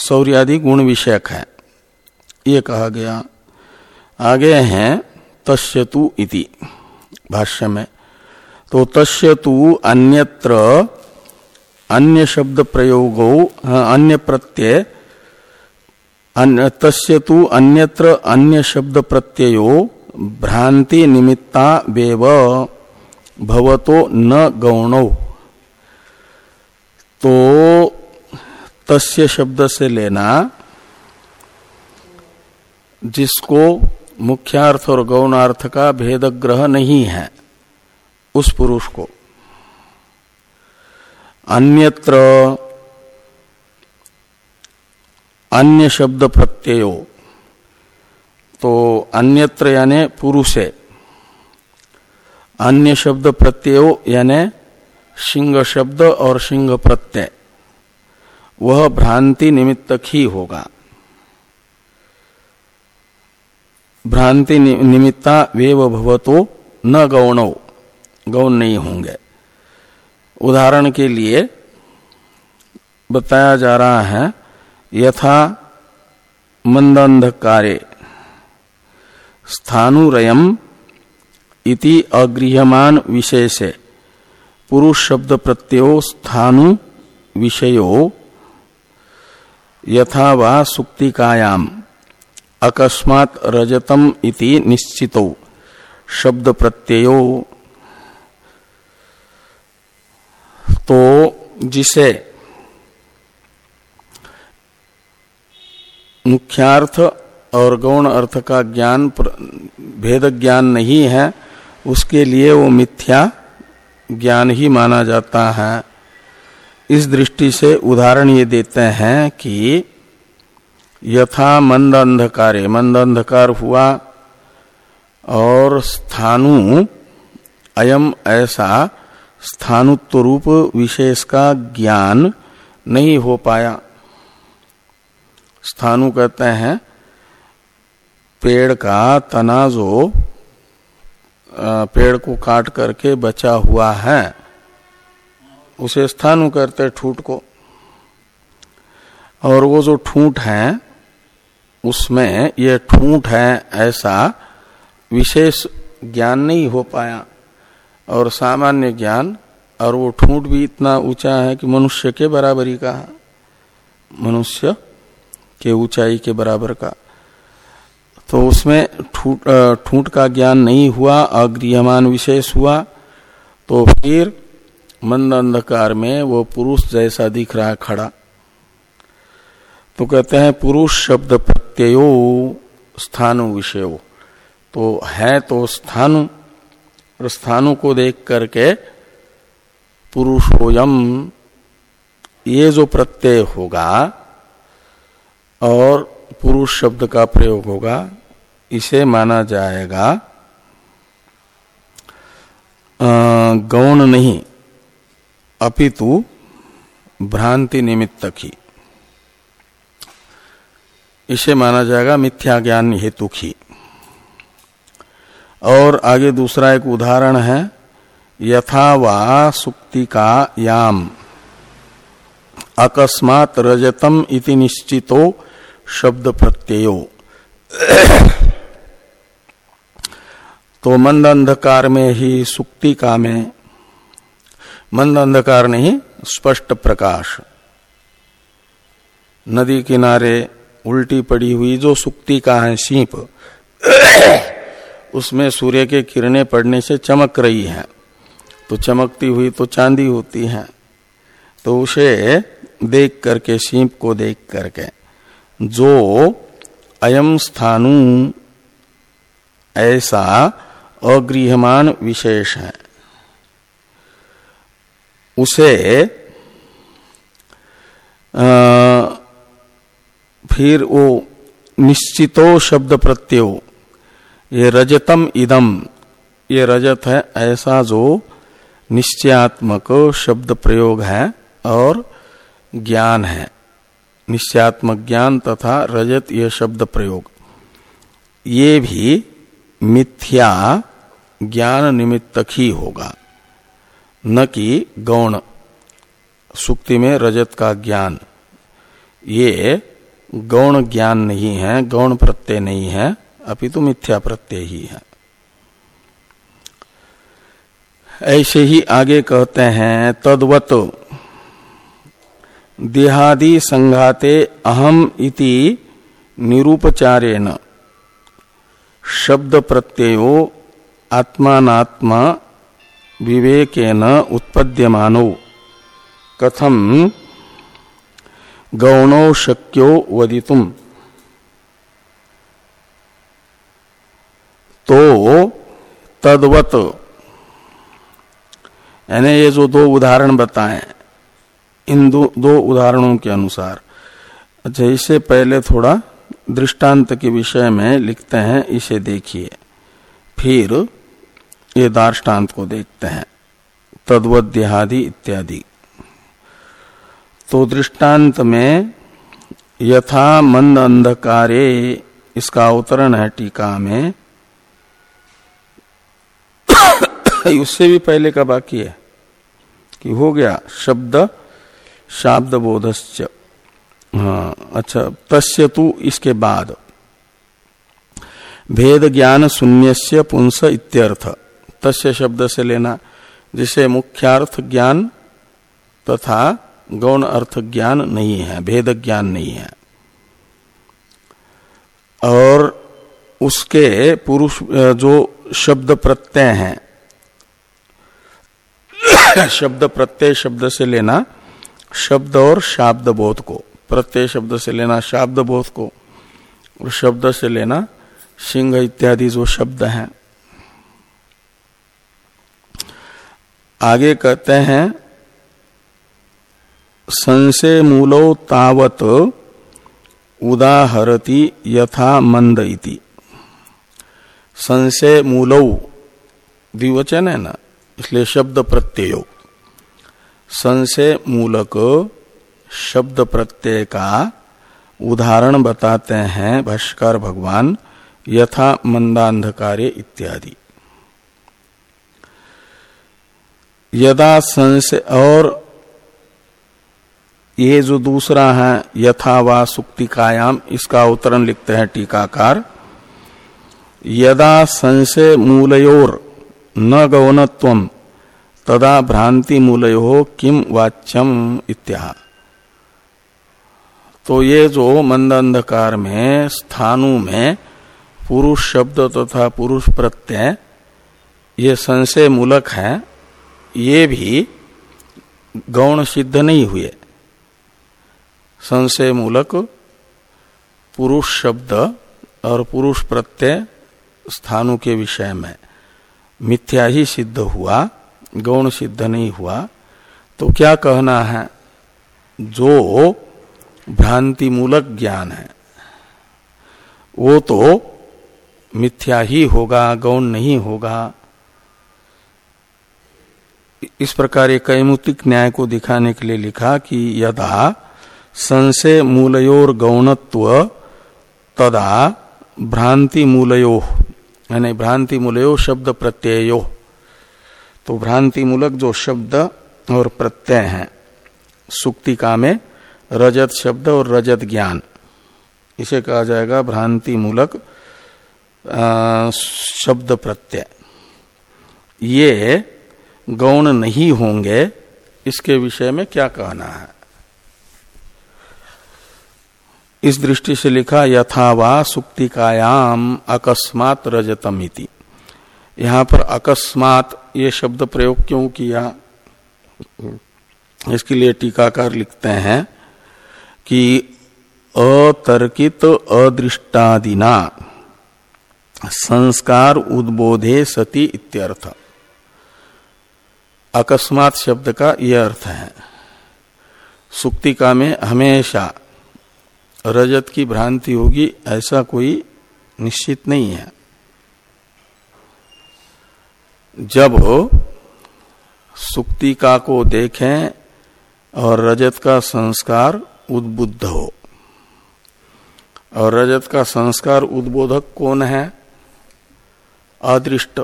Speaker 1: सौर्यादि गुण विषयक है। ये कहा गया, आगे हैं, तस्यतु इति, भाष्य में। तो तस्यतु अन्यत्र, अन्य शब्द प्रयोगो अन्य प्रत्यय तस्य तु अन्यत्र अन्य शब्द प्रत्ययो भ्रांति निमित्ता वेव भवतो न गौणो। तो तस्य शब्द से लेना जिसको मुख्यार्थ और गौणार्थ का भेद ग्रह नहीं है, उस पुरुष को। अन्यत्र अन्य शब्द प्रत्ययो। तो अन्यत्र यानी पुरुष। अन्य शब्द प्रत्ययो यानी सिंह शब्द और सिंह प्रत्यय। वह भ्रांति निमित्तक ही होगा। भ्रांति निमित्ता वेव भवतो न गौण। गौण नहीं होंगे। उदाहरण के लिए बताया जा रहा है यथा मंदंधकारे स्थानुरयम इति अगृहमान विशेषे। पुरुष शब्द प्रत्यो स्थानु विषयो। यथा वा सुक्तिकायाम अकस्मात रजतम इति निश्चितो। शब्द प्रत्ययो तो जिसे मुख्यार्थ और गौण अर्थ का ज्ञान भेद ज्ञान नहीं है, उसके लिए वो मिथ्या ज्ञान ही माना जाता है। इस दृष्टि से उदाहरण ये देते हैं कि यथा मंद अंधकारे मंद अंधकार हुआ और स्थानु अयम ऐसा स्थानुत्व रूप विशेष का ज्ञान नहीं हो पाया। स्थानु कहते हैं, पेड़ का तना जो पेड़ को काट करके बचा हुआ है, उसे स्थानु करते ठूट को। और वो जो ठूठ है, उसमें ये ठूठ है ऐसा विशेष ज्ञान नहीं हो पाया। और सामान्य ज्ञान, और वो ठूठ भी इतना ऊँचा है कि मनुष्य के बराबरी का मनुष्य के ऊंचाई के बराबर का। तो उसमें ठूट का ज्ञान नहीं हुआ, अग्रियमान विशेष हुआ तो फिर मंद अंधकार में वो पुरुष जैसा दिख रहा खड़ा। तो कहते हैं पुरुष शब्द प्रत्ययो स्थानु विषय। तो है तो स्थानु, और स्थानु को देख करके पुरुषोयम, ये जो प्रत्यय होगा और पुरुष शब्द का प्रयोग होगा। इसे माना जाएगा गौण नहीं, अपितु भ्रांति निमित्तक ही इसे माना जाएगा मिथ्या ज्ञान हेतु ही और आगे दूसरा एक उदाहरण है, यथावा सुक्ति का याम, अकस्मात रजतम इति निश्चितो शब्द प्रत्ययो तो मंद अंधकार में ही सुक्ति का में मंद अंधकार नहीं, स्पष्ट प्रकाश। नदी किनारे उल्टी पड़ी हुई जो सुक्ति का है सीप, उसमें सूर्य के किरणें पड़ने से चमक रही है। तो चमकती हुई तो चांदी होती है। तो उसे देख करके, सीप को देख करके। जो अयम स्थानु ऐसा अगृहमान विशेष है। उसे आ, फिर वो निश्चितो शब्द प्रत्यय ये रजतम इदम ये रजत है ऐसा जो निश्चयात्मक शब्द प्रयोग है और ज्ञान है। निश्चयात्मक ज्ञान तथा रजत यह शब्द प्रयोग। ये भी मिथ्या ज्ञान निमित्तक ही होगा। न कि गौण। सुक्ति में रजत का ज्ञान। ये गौण ज्ञान नहीं है, गौण प्रत्यय नहीं है, अपितु मिथ्या प्रत्यय ही है। ऐसे ही आगे कहते हैं, तद्वत देहादि संघाते अहम इति निरूपचारेण। शब्द प्रत्ययो आत्मात्मा विवेकेन उत्पद्यमानो। कथम गौणो शक्यो वदितुम। तो तद्वत। यानी ये जो दो उदाहरण बताए इन दो, दो उदाहरणों के अनुसार। अच्छा इससे पहले थोड़ा दृष्टांत के विषय में लिखते हैं इसे देखिए। फिर ये दार्टान्त को देखते हैं। तद्वद्यादि इत्यादि। तो दृष्टांत में यथा मंद अंधकारे इसका अवतरण है टीका में। उससे भी पहले का बाकी है। कि हो गया शब्द शाब्द बोधश्च हाँ अच्छा तस्य तु इसके बाद। भेद ज्ञान शून्य से पुंस इत्यर्थ। तस्य शब्द से लेना, जिसे मुख्यार्थ ज्ञान तथा गौण अर्थ ज्ञान नहीं है भेद ज्ञान नहीं है। और उसके पुरुष, जो शब्द प्रत्यय हैं, शब्द प्रत्यय शब्द से लेना शब्द और शाब्द बोध को, प्रत्यय शब्द से लेना शाब्द बोध को, और शब्द से लेना सिंह इत्यादि जो शब्द हैं। आगे कहते हैं, संशय मूलो तावत उदाहरति यथा मंद इति। संशय मूल द्विवचन है ना, इसलिए शब्द प्रत्यय। संशय मूलक शब्द प्रत्यय का उदाहरण बताते हैं भाष्कर भगवान, यथा मंदांधकार्य इत्यादि। यदा संशय और ये जो दूसरा है, यथा व सुक्तिकायाम, इसका उत्तरण लिखते हैं टीकाकार। यदा संशय मूलयोर न गौनत्व तदा भ्रांति मूलयो किम वाच्यम इत्या। तो ये जो मंद अंधकार में, स्थानु में, पुरुष शब्द तथा तो पुरुष प्रत्यय, ये संशय मूलक है, ये भी गौण सिद्ध नहीं हुए। संशय मूलक, पुरुष शब्द और पुरुष प्रत्यय स्थानों के विषय में मिथ्या ही सिद्ध हुआ। गौण सिद्ध नहीं हुआ तो क्या कहना है? जो भ्रांति मूलक ज्ञान है, वो तो मिथ्या ही होगा, गौण नहीं होगा। इस प्रकार एक कैमुतिक न्याय को दिखाने के लिए लिखा कि यदा संशय मूलयोर गौणत्व, तदा भ्रांति मूलयो यानी भ्रांति मूलयो शब्द प्रत्ययो। तो भ्रांति मूलक जो शब्द और प्रत्यय है सुक्तिका में रजत शब्द और रजत ज्ञान, इसे कहा जाएगा भ्रांति मूलक शब्द प्रत्यय। ये गौण नहीं होंगे, इसके विषय में क्या कहना है? इस दृष्टि से लिखा यथावा सुक्तिकायाम अकस्मात रजतमिति। यहाँ पर अकस्मात ये शब्द प्रयोग क्यों किया? इसके लिए टीकाकार लिखते हैं कि अतर्कित अदृष्टादिना, संस्कार उद्बोधे सती इत्यर्थ। अकस्मात शब्द का यह अर्थ है। सुक्तिका में हमेशा रजत की भ्रांति होगी, ऐसा कोई निश्चित नहीं है। जब सुक्तिका को देखें और रजत का संस्कार उद्बुद्ध हो। और रजत का संस्कार उद्बोधक कौन है? अदृष्ट।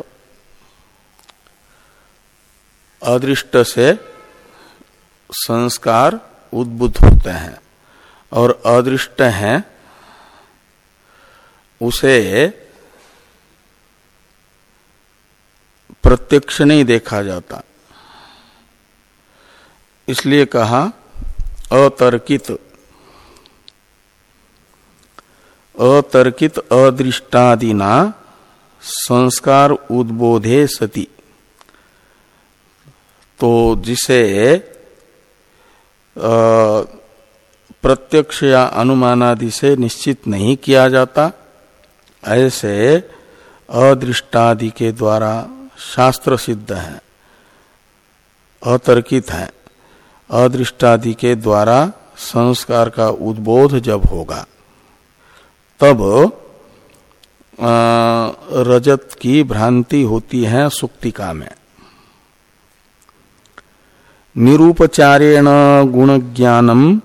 Speaker 1: अदृष्ट से संस्कार उद्बुद्ध होते हैं। और अदृष्ट हैं, उसे प्रत्यक्ष नहीं देखा जाता। इसलिए कहा, अतर्कित। अतर्कित अदृष्टादिना संस्कार उद्बोधे सती। तो जिसे प्रत्यक्ष या अनुमानादि से निश्चित नहीं किया जाता, ऐसे अदृष्टादि के द्वारा शास्त्र सिद्ध है, अतर्कित है, अदृष्टादि के द्वारा संस्कार का उद्बोध जब होगा, तब रजत की भ्रांति होती है सुक्तिका में। निरूपचारेण गुण ज्ञानम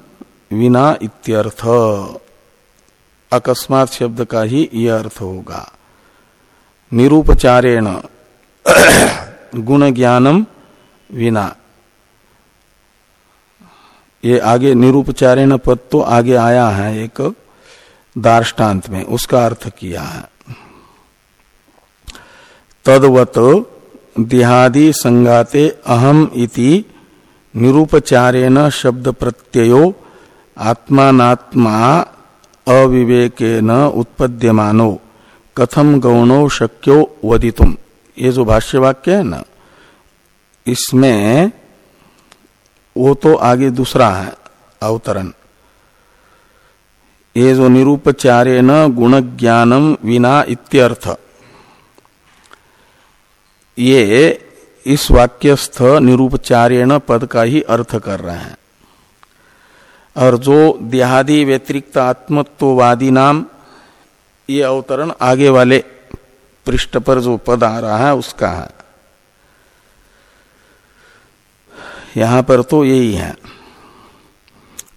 Speaker 1: विना इत्यर्थ। अकस्मात शब्द का ही यह अर्थ होगा। निरूपचारेण गुण ज्ञानम विना। ये आगे निरूपचारेण पद तो आगे आया है एक दार्टान्त में, उसका अर्थ किया है। तदवत देहादि संगाते अहम इति निरूपचारेण शब्द प्रत्ययो आत्मात्मा अविवेकेन उत्पद्यमानो कथम गौणो शक्यो वदितुम। ये जो भाष्य वाक्य है ना, इसमें वो तो आगे दूसरा है, अवतरण। ये जो निरूपचारे न गुण ज्ञानम विना इत्यर्थ। ये इस वाक्यस्थ निरूपचारेण पद का ही अर्थ कर रहे हैं। और जो देहादि व्यतिरिक्त आत्मत्ववादी नाम ये अवतरण आगे वाले पृष्ठ पर जो पद आ रहा है उसका है। यहाँ पर तो यही है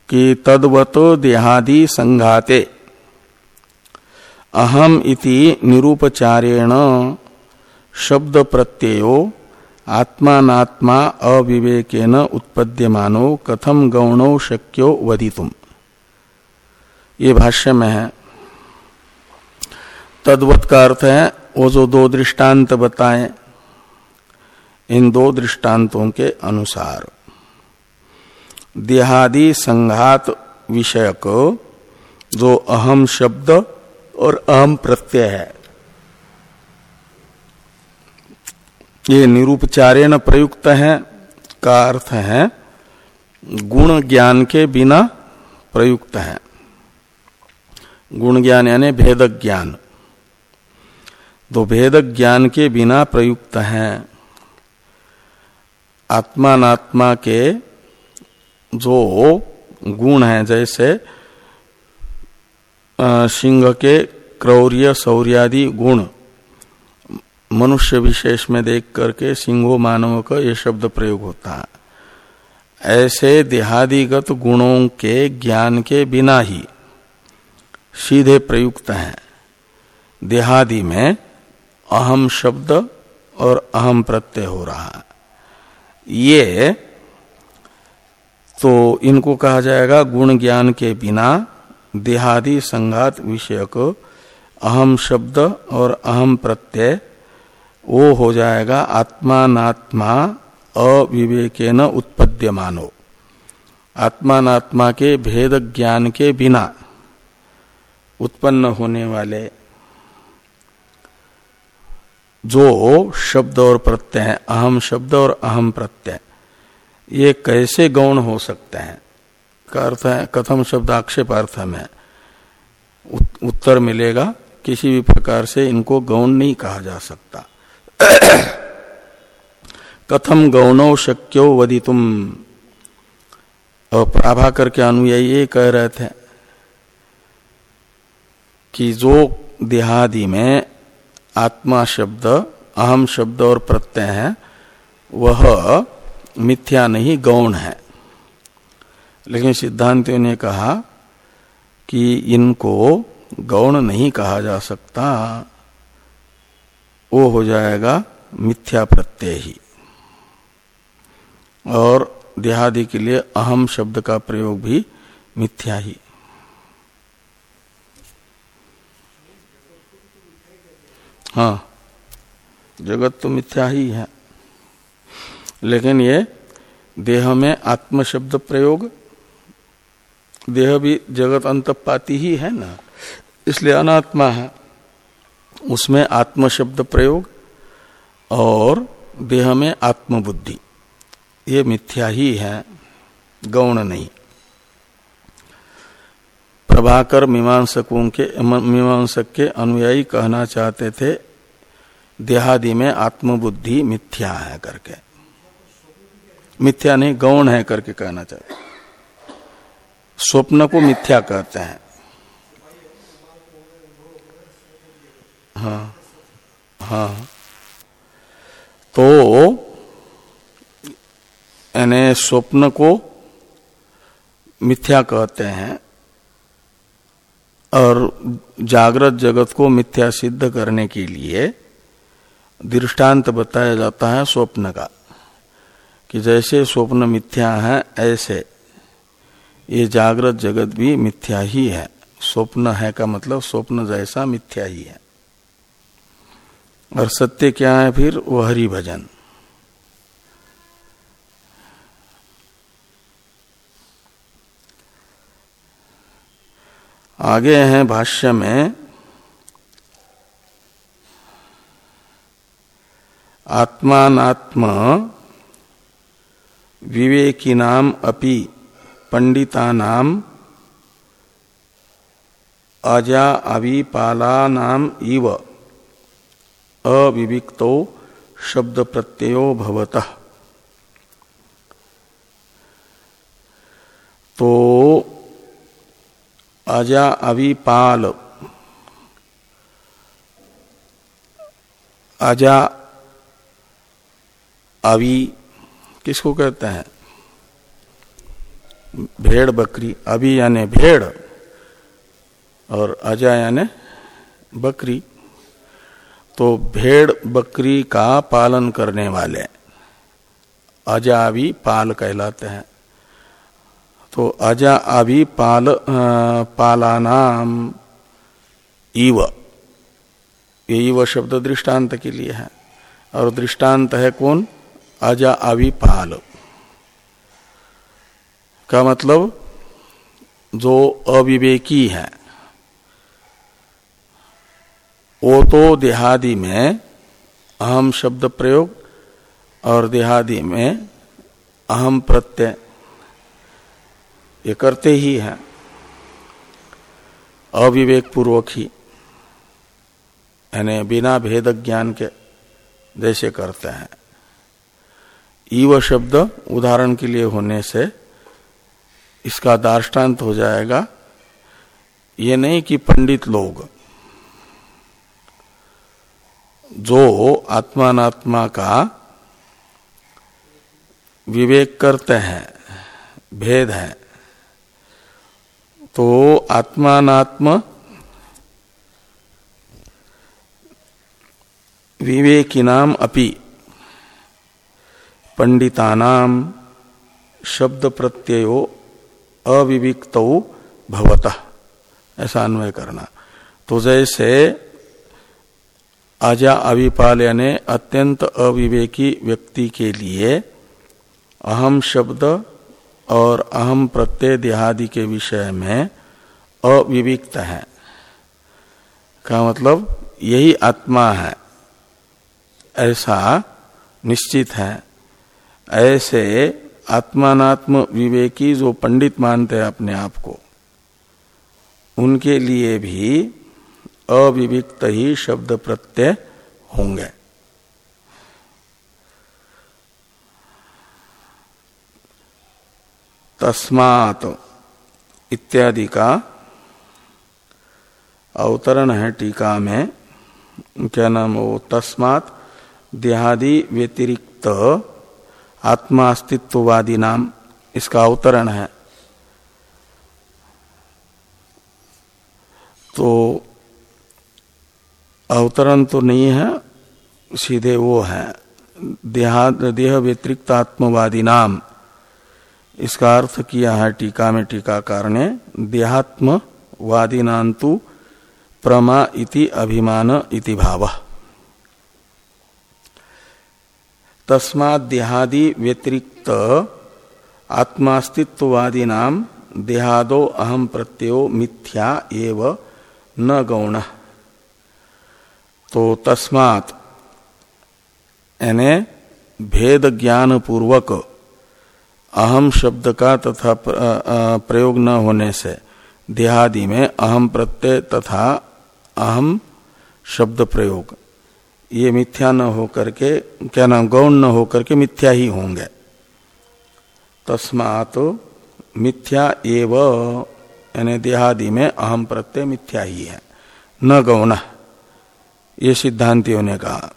Speaker 1: कि तद्वत देहादि संघाते अहम इति निरूपचारेण शब्द प्रत्ययो आत्मात्मा अविवेकेन उत्पद्यमानो कथम गौणो शक्यो वदितुम। ये भाष्य में है। तद्वत का अर्थ है वो जो दो दृष्टांत बताए। इन दो दृष्टांतों के अनुसार। देहादि संघात विषयक जो अहम शब्द और अहम प्रत्यय है। ये निरूपचारेण प्रयुक्त है, का अर्थ है, गुण ज्ञान के बिना प्रयुक्त है। गुण ज्ञान यानी भेद ज्ञान। तो भेद ज्ञान के बिना प्रयुक्त हैं। आत्मात्मा के जो गुण हैं, जैसे सिंह के क्रौर्य शौर्यादि गुण, मनुष्य विशेष में देख करके सिंहो मानव का ये शब्द प्रयोग होता है। ऐसे देहादिगत गुणों के ज्ञान के बिना ही सीधे प्रयुक्त हैं। देहादि में अहम शब्द और अहम प्रत्यय हो रहा है। ये तो इनको कहा जाएगा गुण ज्ञान के बिना देहादि संघात विषयक अहम शब्द और अहम प्रत्यय वो हो जाएगा आत्मात्मा अविवेकेन उत्पद्यमानो। आत्मात्मा के भेद ज्ञान के बिना उत्पन्न होने वाले जो शब्द और प्रत्यय अहम शब्द और अहम प्रत्यय। ये कैसे गौण हो सकते हैं? का अर्थ है, कथम शब्द आक्षेप अर्थ में। उत्तर मिलेगा, किसी भी प्रकार से इनको गौण नहीं कहा जा सकता। कथम गौणो शक्यो वदि तुम और प्राभाकर के अनुयायी ये कह रहे थे कि जो देहादि में आत्मा शब्द, अहम शब्द और प्रत्यय है, वह मिथ्या नहीं, गौण है। लेकिन सिद्धांतियों ने कहा कि इनको गौण नहीं कहा जा सकता, वो हो जाएगा मिथ्या प्रत्यय ही। और देहादि के लिए अहम शब्द का प्रयोग भी मिथ्या ही। हाँ। जगत तो मिथ्या ही है। लेकिन ये देह में आत्म शब्द प्रयोग, देह भी जगत अंतपाती ही है ना। इसलिए अनात्मा है। उसमें आत्म शब्द प्रयोग और देह में आत्मबुद्धि, ये मिथ्या ही है, गौण नहीं। प्रभाकर मीमांसकों के, मीमांसक के अनुयायी कहना चाहते थे देहादि में आत्मबुद्धि मिथ्या है करके। मिथ्या नहीं, गौण है करके कहना चाहते स्वप्न को मिथ्या कहते हैं। हाँ हाँ। तो यानी स्वप्न को मिथ्या कहते हैं और जागृत जगत को मिथ्या सिद्ध करने के लिए दृष्टांत बताया जाता है स्वप्न का, कि जैसे स्वप्न मिथ्या है, ऐसे ये जागृत जगत भी मिथ्या ही है। स्वप्न है का मतलब स्वप्न जैसा मिथ्या ही है। और सत्य क्या है फिर? वो हरि भजन आगे हैं भाष्य में आत्मात्म विवेकिनाम अपि पंडितानाम अजा अविपालानाम इव अविविक्तो शब्द प्रत्ययो भवत। तो अजा अविपाल अजा अवि किसको कहते हैं? भेड़ बकरी। अभी यानी भेड़ और अजा यानी बकरी। तो भेड़ बकरी का पालन करने वाले अजा अजावी पाल कहलाते हैं। तो अजा अभी पाल पालानाम इव ये इव शब्द दृष्टांत के लिए है। और दृष्टांत है कौन? अजा अभी पाल। का मतलब जो अविवेकी है, वो तो देहादि में अहम शब्द प्रयोग और देहादि में अहम प्रत्यय, ये करते ही है। अविवेक पूर्वक ही, यानी बिना भेद ज्ञान के जैसे करते हैं। ईव शब्द उदाहरण के लिए होने से इसका दार्टान्त हो जाएगा, ये नहीं कि पंडित लोग, जो आत्मात्मा का विवेक करते हैं, भेद है तो आत्मात्म विवेकिनाम अपि पंडितानाम शब्द प्रत्ययो अविविक्त भवत। ऐसा अन्वय करना। तो जैसे आजा अभिपाल यानी अत्यंत अविवेकी व्यक्ति के लिए अहम शब्द और अहम प्रत्यय देहादि के विषय में अविविक्त है। का मतलब यही आत्मा है, ऐसा निश्चित है। ऐसे आत्मात्म विवेकी जो पंडित मानते हैं अपने आप को, उनके लिए भी अविविक्त ही शब्द प्रत्यय होंगे। तस्मात इत्यादि का अवतरण है टीका में। क्या नाम वो? तस्मात देहादि व्यतिरिक्त आत्मा अस्तित्ववादी नाम इसका अवतरण है। तो अवतरण तो नहीं है, सीधे वो है। देहा देह व्यतिरिक्त आत्मवादी नाम इसका अर्थ किया है टीका में टीकाकार ने देहात्मवादी नान्तु प्रमा इति अभिमान इति भाव। तस्मात देहादि व्यतिरिक्त आत्मास्तित्ववादी नाम देहादो अहम प्रत्ययो मिथ्या एव न गौण। तो तस्मात भेद ज्ञान पूर्वक अहम शब्द का तथा प्रयोग न होने से देहादि में अहम प्रत्यय तथा अहम शब्द प्रयोग ये मिथ्या न होकर के, क्या नाम, गौण न होकर के मिथ्या ही होंगे। तस्मात मिथ्या एव, यानी देहादि में अहम प्रत्यय मिथ्या ही है, न गौण। ये सिद्धांतियों ने कहा।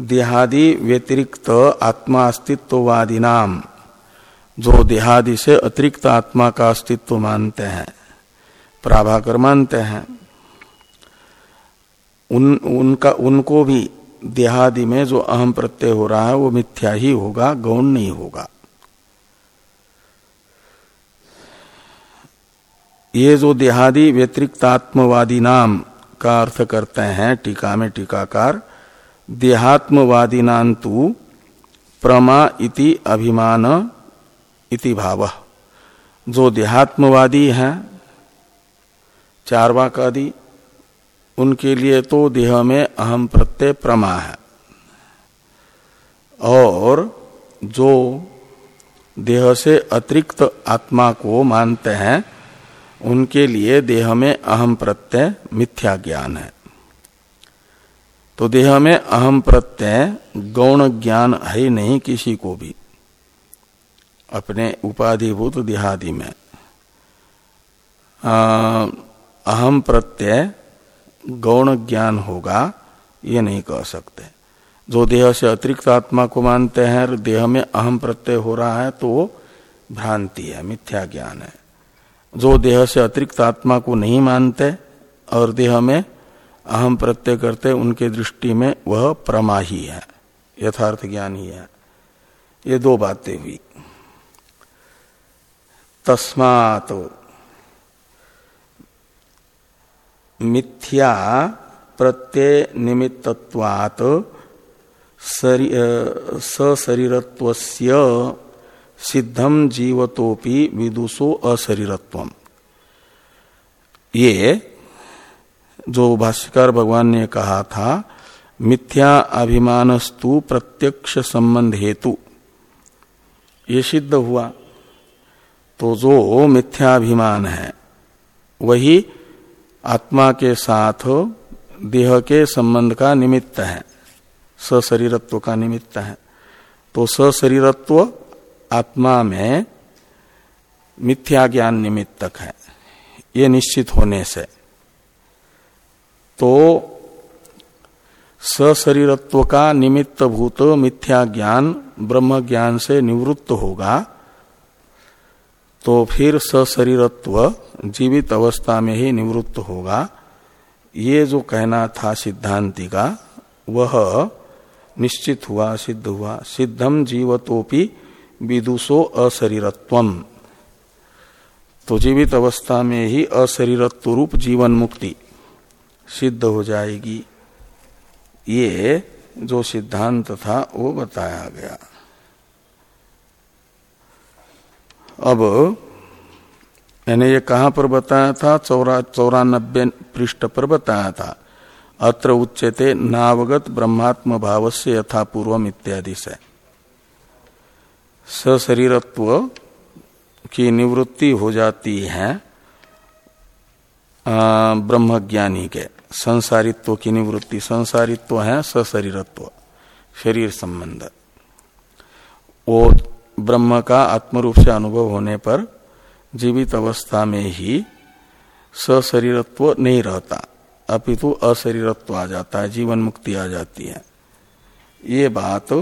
Speaker 1: देहादि व्यतिरिक्त आत्मा अस्तित्ववादी नाम जो देहादि से अतिरिक्त आत्मा का अस्तित्व मानते हैं। प्राभाकर मानते हैं। उन, उनका, उनको भी देहादि में जो अहम प्रत्यय हो रहा है, वो मिथ्या ही होगा, गौण नहीं होगा। ये जो देहादि व्यतिरिक्त आत्मवादी नाम का अर्थ करते हैं, टीका में टीकाकार, देहात्मवादी नाम तु प्रमा इति अभिमान इति भाव। जो देहात्मवादी हैं चारवाक आदि उनके लिए तो देह में अहम प्रत्यय प्रमा है। और जो देह से अतिरिक्त आत्मा को मानते हैं, उनके लिए देह में अहम प्रत्यय मिथ्या ज्ञान है। तो देह में अहम प्रत्यय गौण ज्ञान है ही नहीं किसी को भी, अपने उपाधिभूत देहादि में। अहम प्रत्यय गौण ज्ञान होगा, ये नहीं कह सकते। जो देह से अतिरिक्त आत्मा को मानते हैं और देह में अहम प्रत्यय हो रहा है तो वो भ्रांति है, मिथ्या ज्ञान है। जो देह से अतिरिक्त आत्मा को नहीं मानते और देह में अहम प्रत्यय करते, उनके दृष्टि में वह प्रमा ही है यथार्थ ज्ञान ही है। ये दो बातें हुई। तस्मात मिथ्या प्रत्यय निमित्तवात सशरीरत्व सिद्धम जीवतोपि विदुषो अशरीरत्व ये, जो भाष्यकार भगवान ने कहा था, मिथ्या अभिमानस्तु प्रत्यक्ष संबंध हेतु। ये सिद्ध हुआ। तो जो मिथ्याभिमान है, वही आत्मा के साथ देह के संबंध का निमित्त है, सशरीरत्व का निमित्त है। तो सशरीरत्व आत्मा में मिथ्या ज्ञान निमित्तक है, ये निश्चित होने से। तो सशरीरत्व का निमित्त भूत मिथ्या ज्ञान ब्रह्म ज्ञान से निवृत्त होगा तो फिर सशरीरत्व जीवित अवस्था में ही निवृत्त होगा। ये जो कहना था सिद्धांति का, वह निश्चित हुआ, सिद्ध हुआ। सिद्धम जीवतोपि विदुषो अशरीरत्व तो जीवित अवस्था में ही अशरीरत्व रूप जीवन मुक्ति सिद्ध हो जाएगी। ये जो सिद्धांत था, वो बताया गया। अब मैंने ये कहाँ पर बताया था? चौरा चौरानबे पृष्ठ पर बताया था। अत्र उच्चते नावगत ब्रह्मात्म भाव से यथा पूर्वम इत्यादि से। सशरीरत्व की निवृत्ति हो जाती है ब्रह्मज्ञानी के। संसारित्व की निवृत्ति। संसारित्व है सशरीरत्व, शरीर संबंध। वो ब्रह्म का आत्मरूप से अनुभव होने पर जीवित अवस्था में ही सशरीरत्व नहीं रहता, अपितु अशरीरत्व आ जाता है, जीवन मुक्ति आ जाती है। ये बात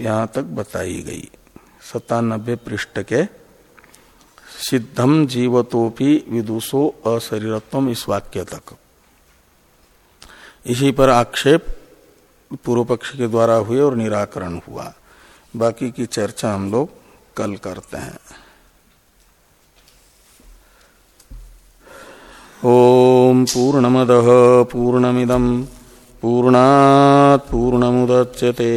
Speaker 1: यहाँ तक बताई गई। सत्तानबे पृष्ठ के सिद्धम जीवतोपि विदुषो अशरीरत्व इस वाक्य तक। इसी पर आक्षेप पूर्व पक्ष के द्वारा हुए और निराकरण हुआ। बाकी की चर्चा हम लोग कल करते हैं। ओम पूर्णमद पूर्णमिदम पूर्णात पूर्णमुदच्यते।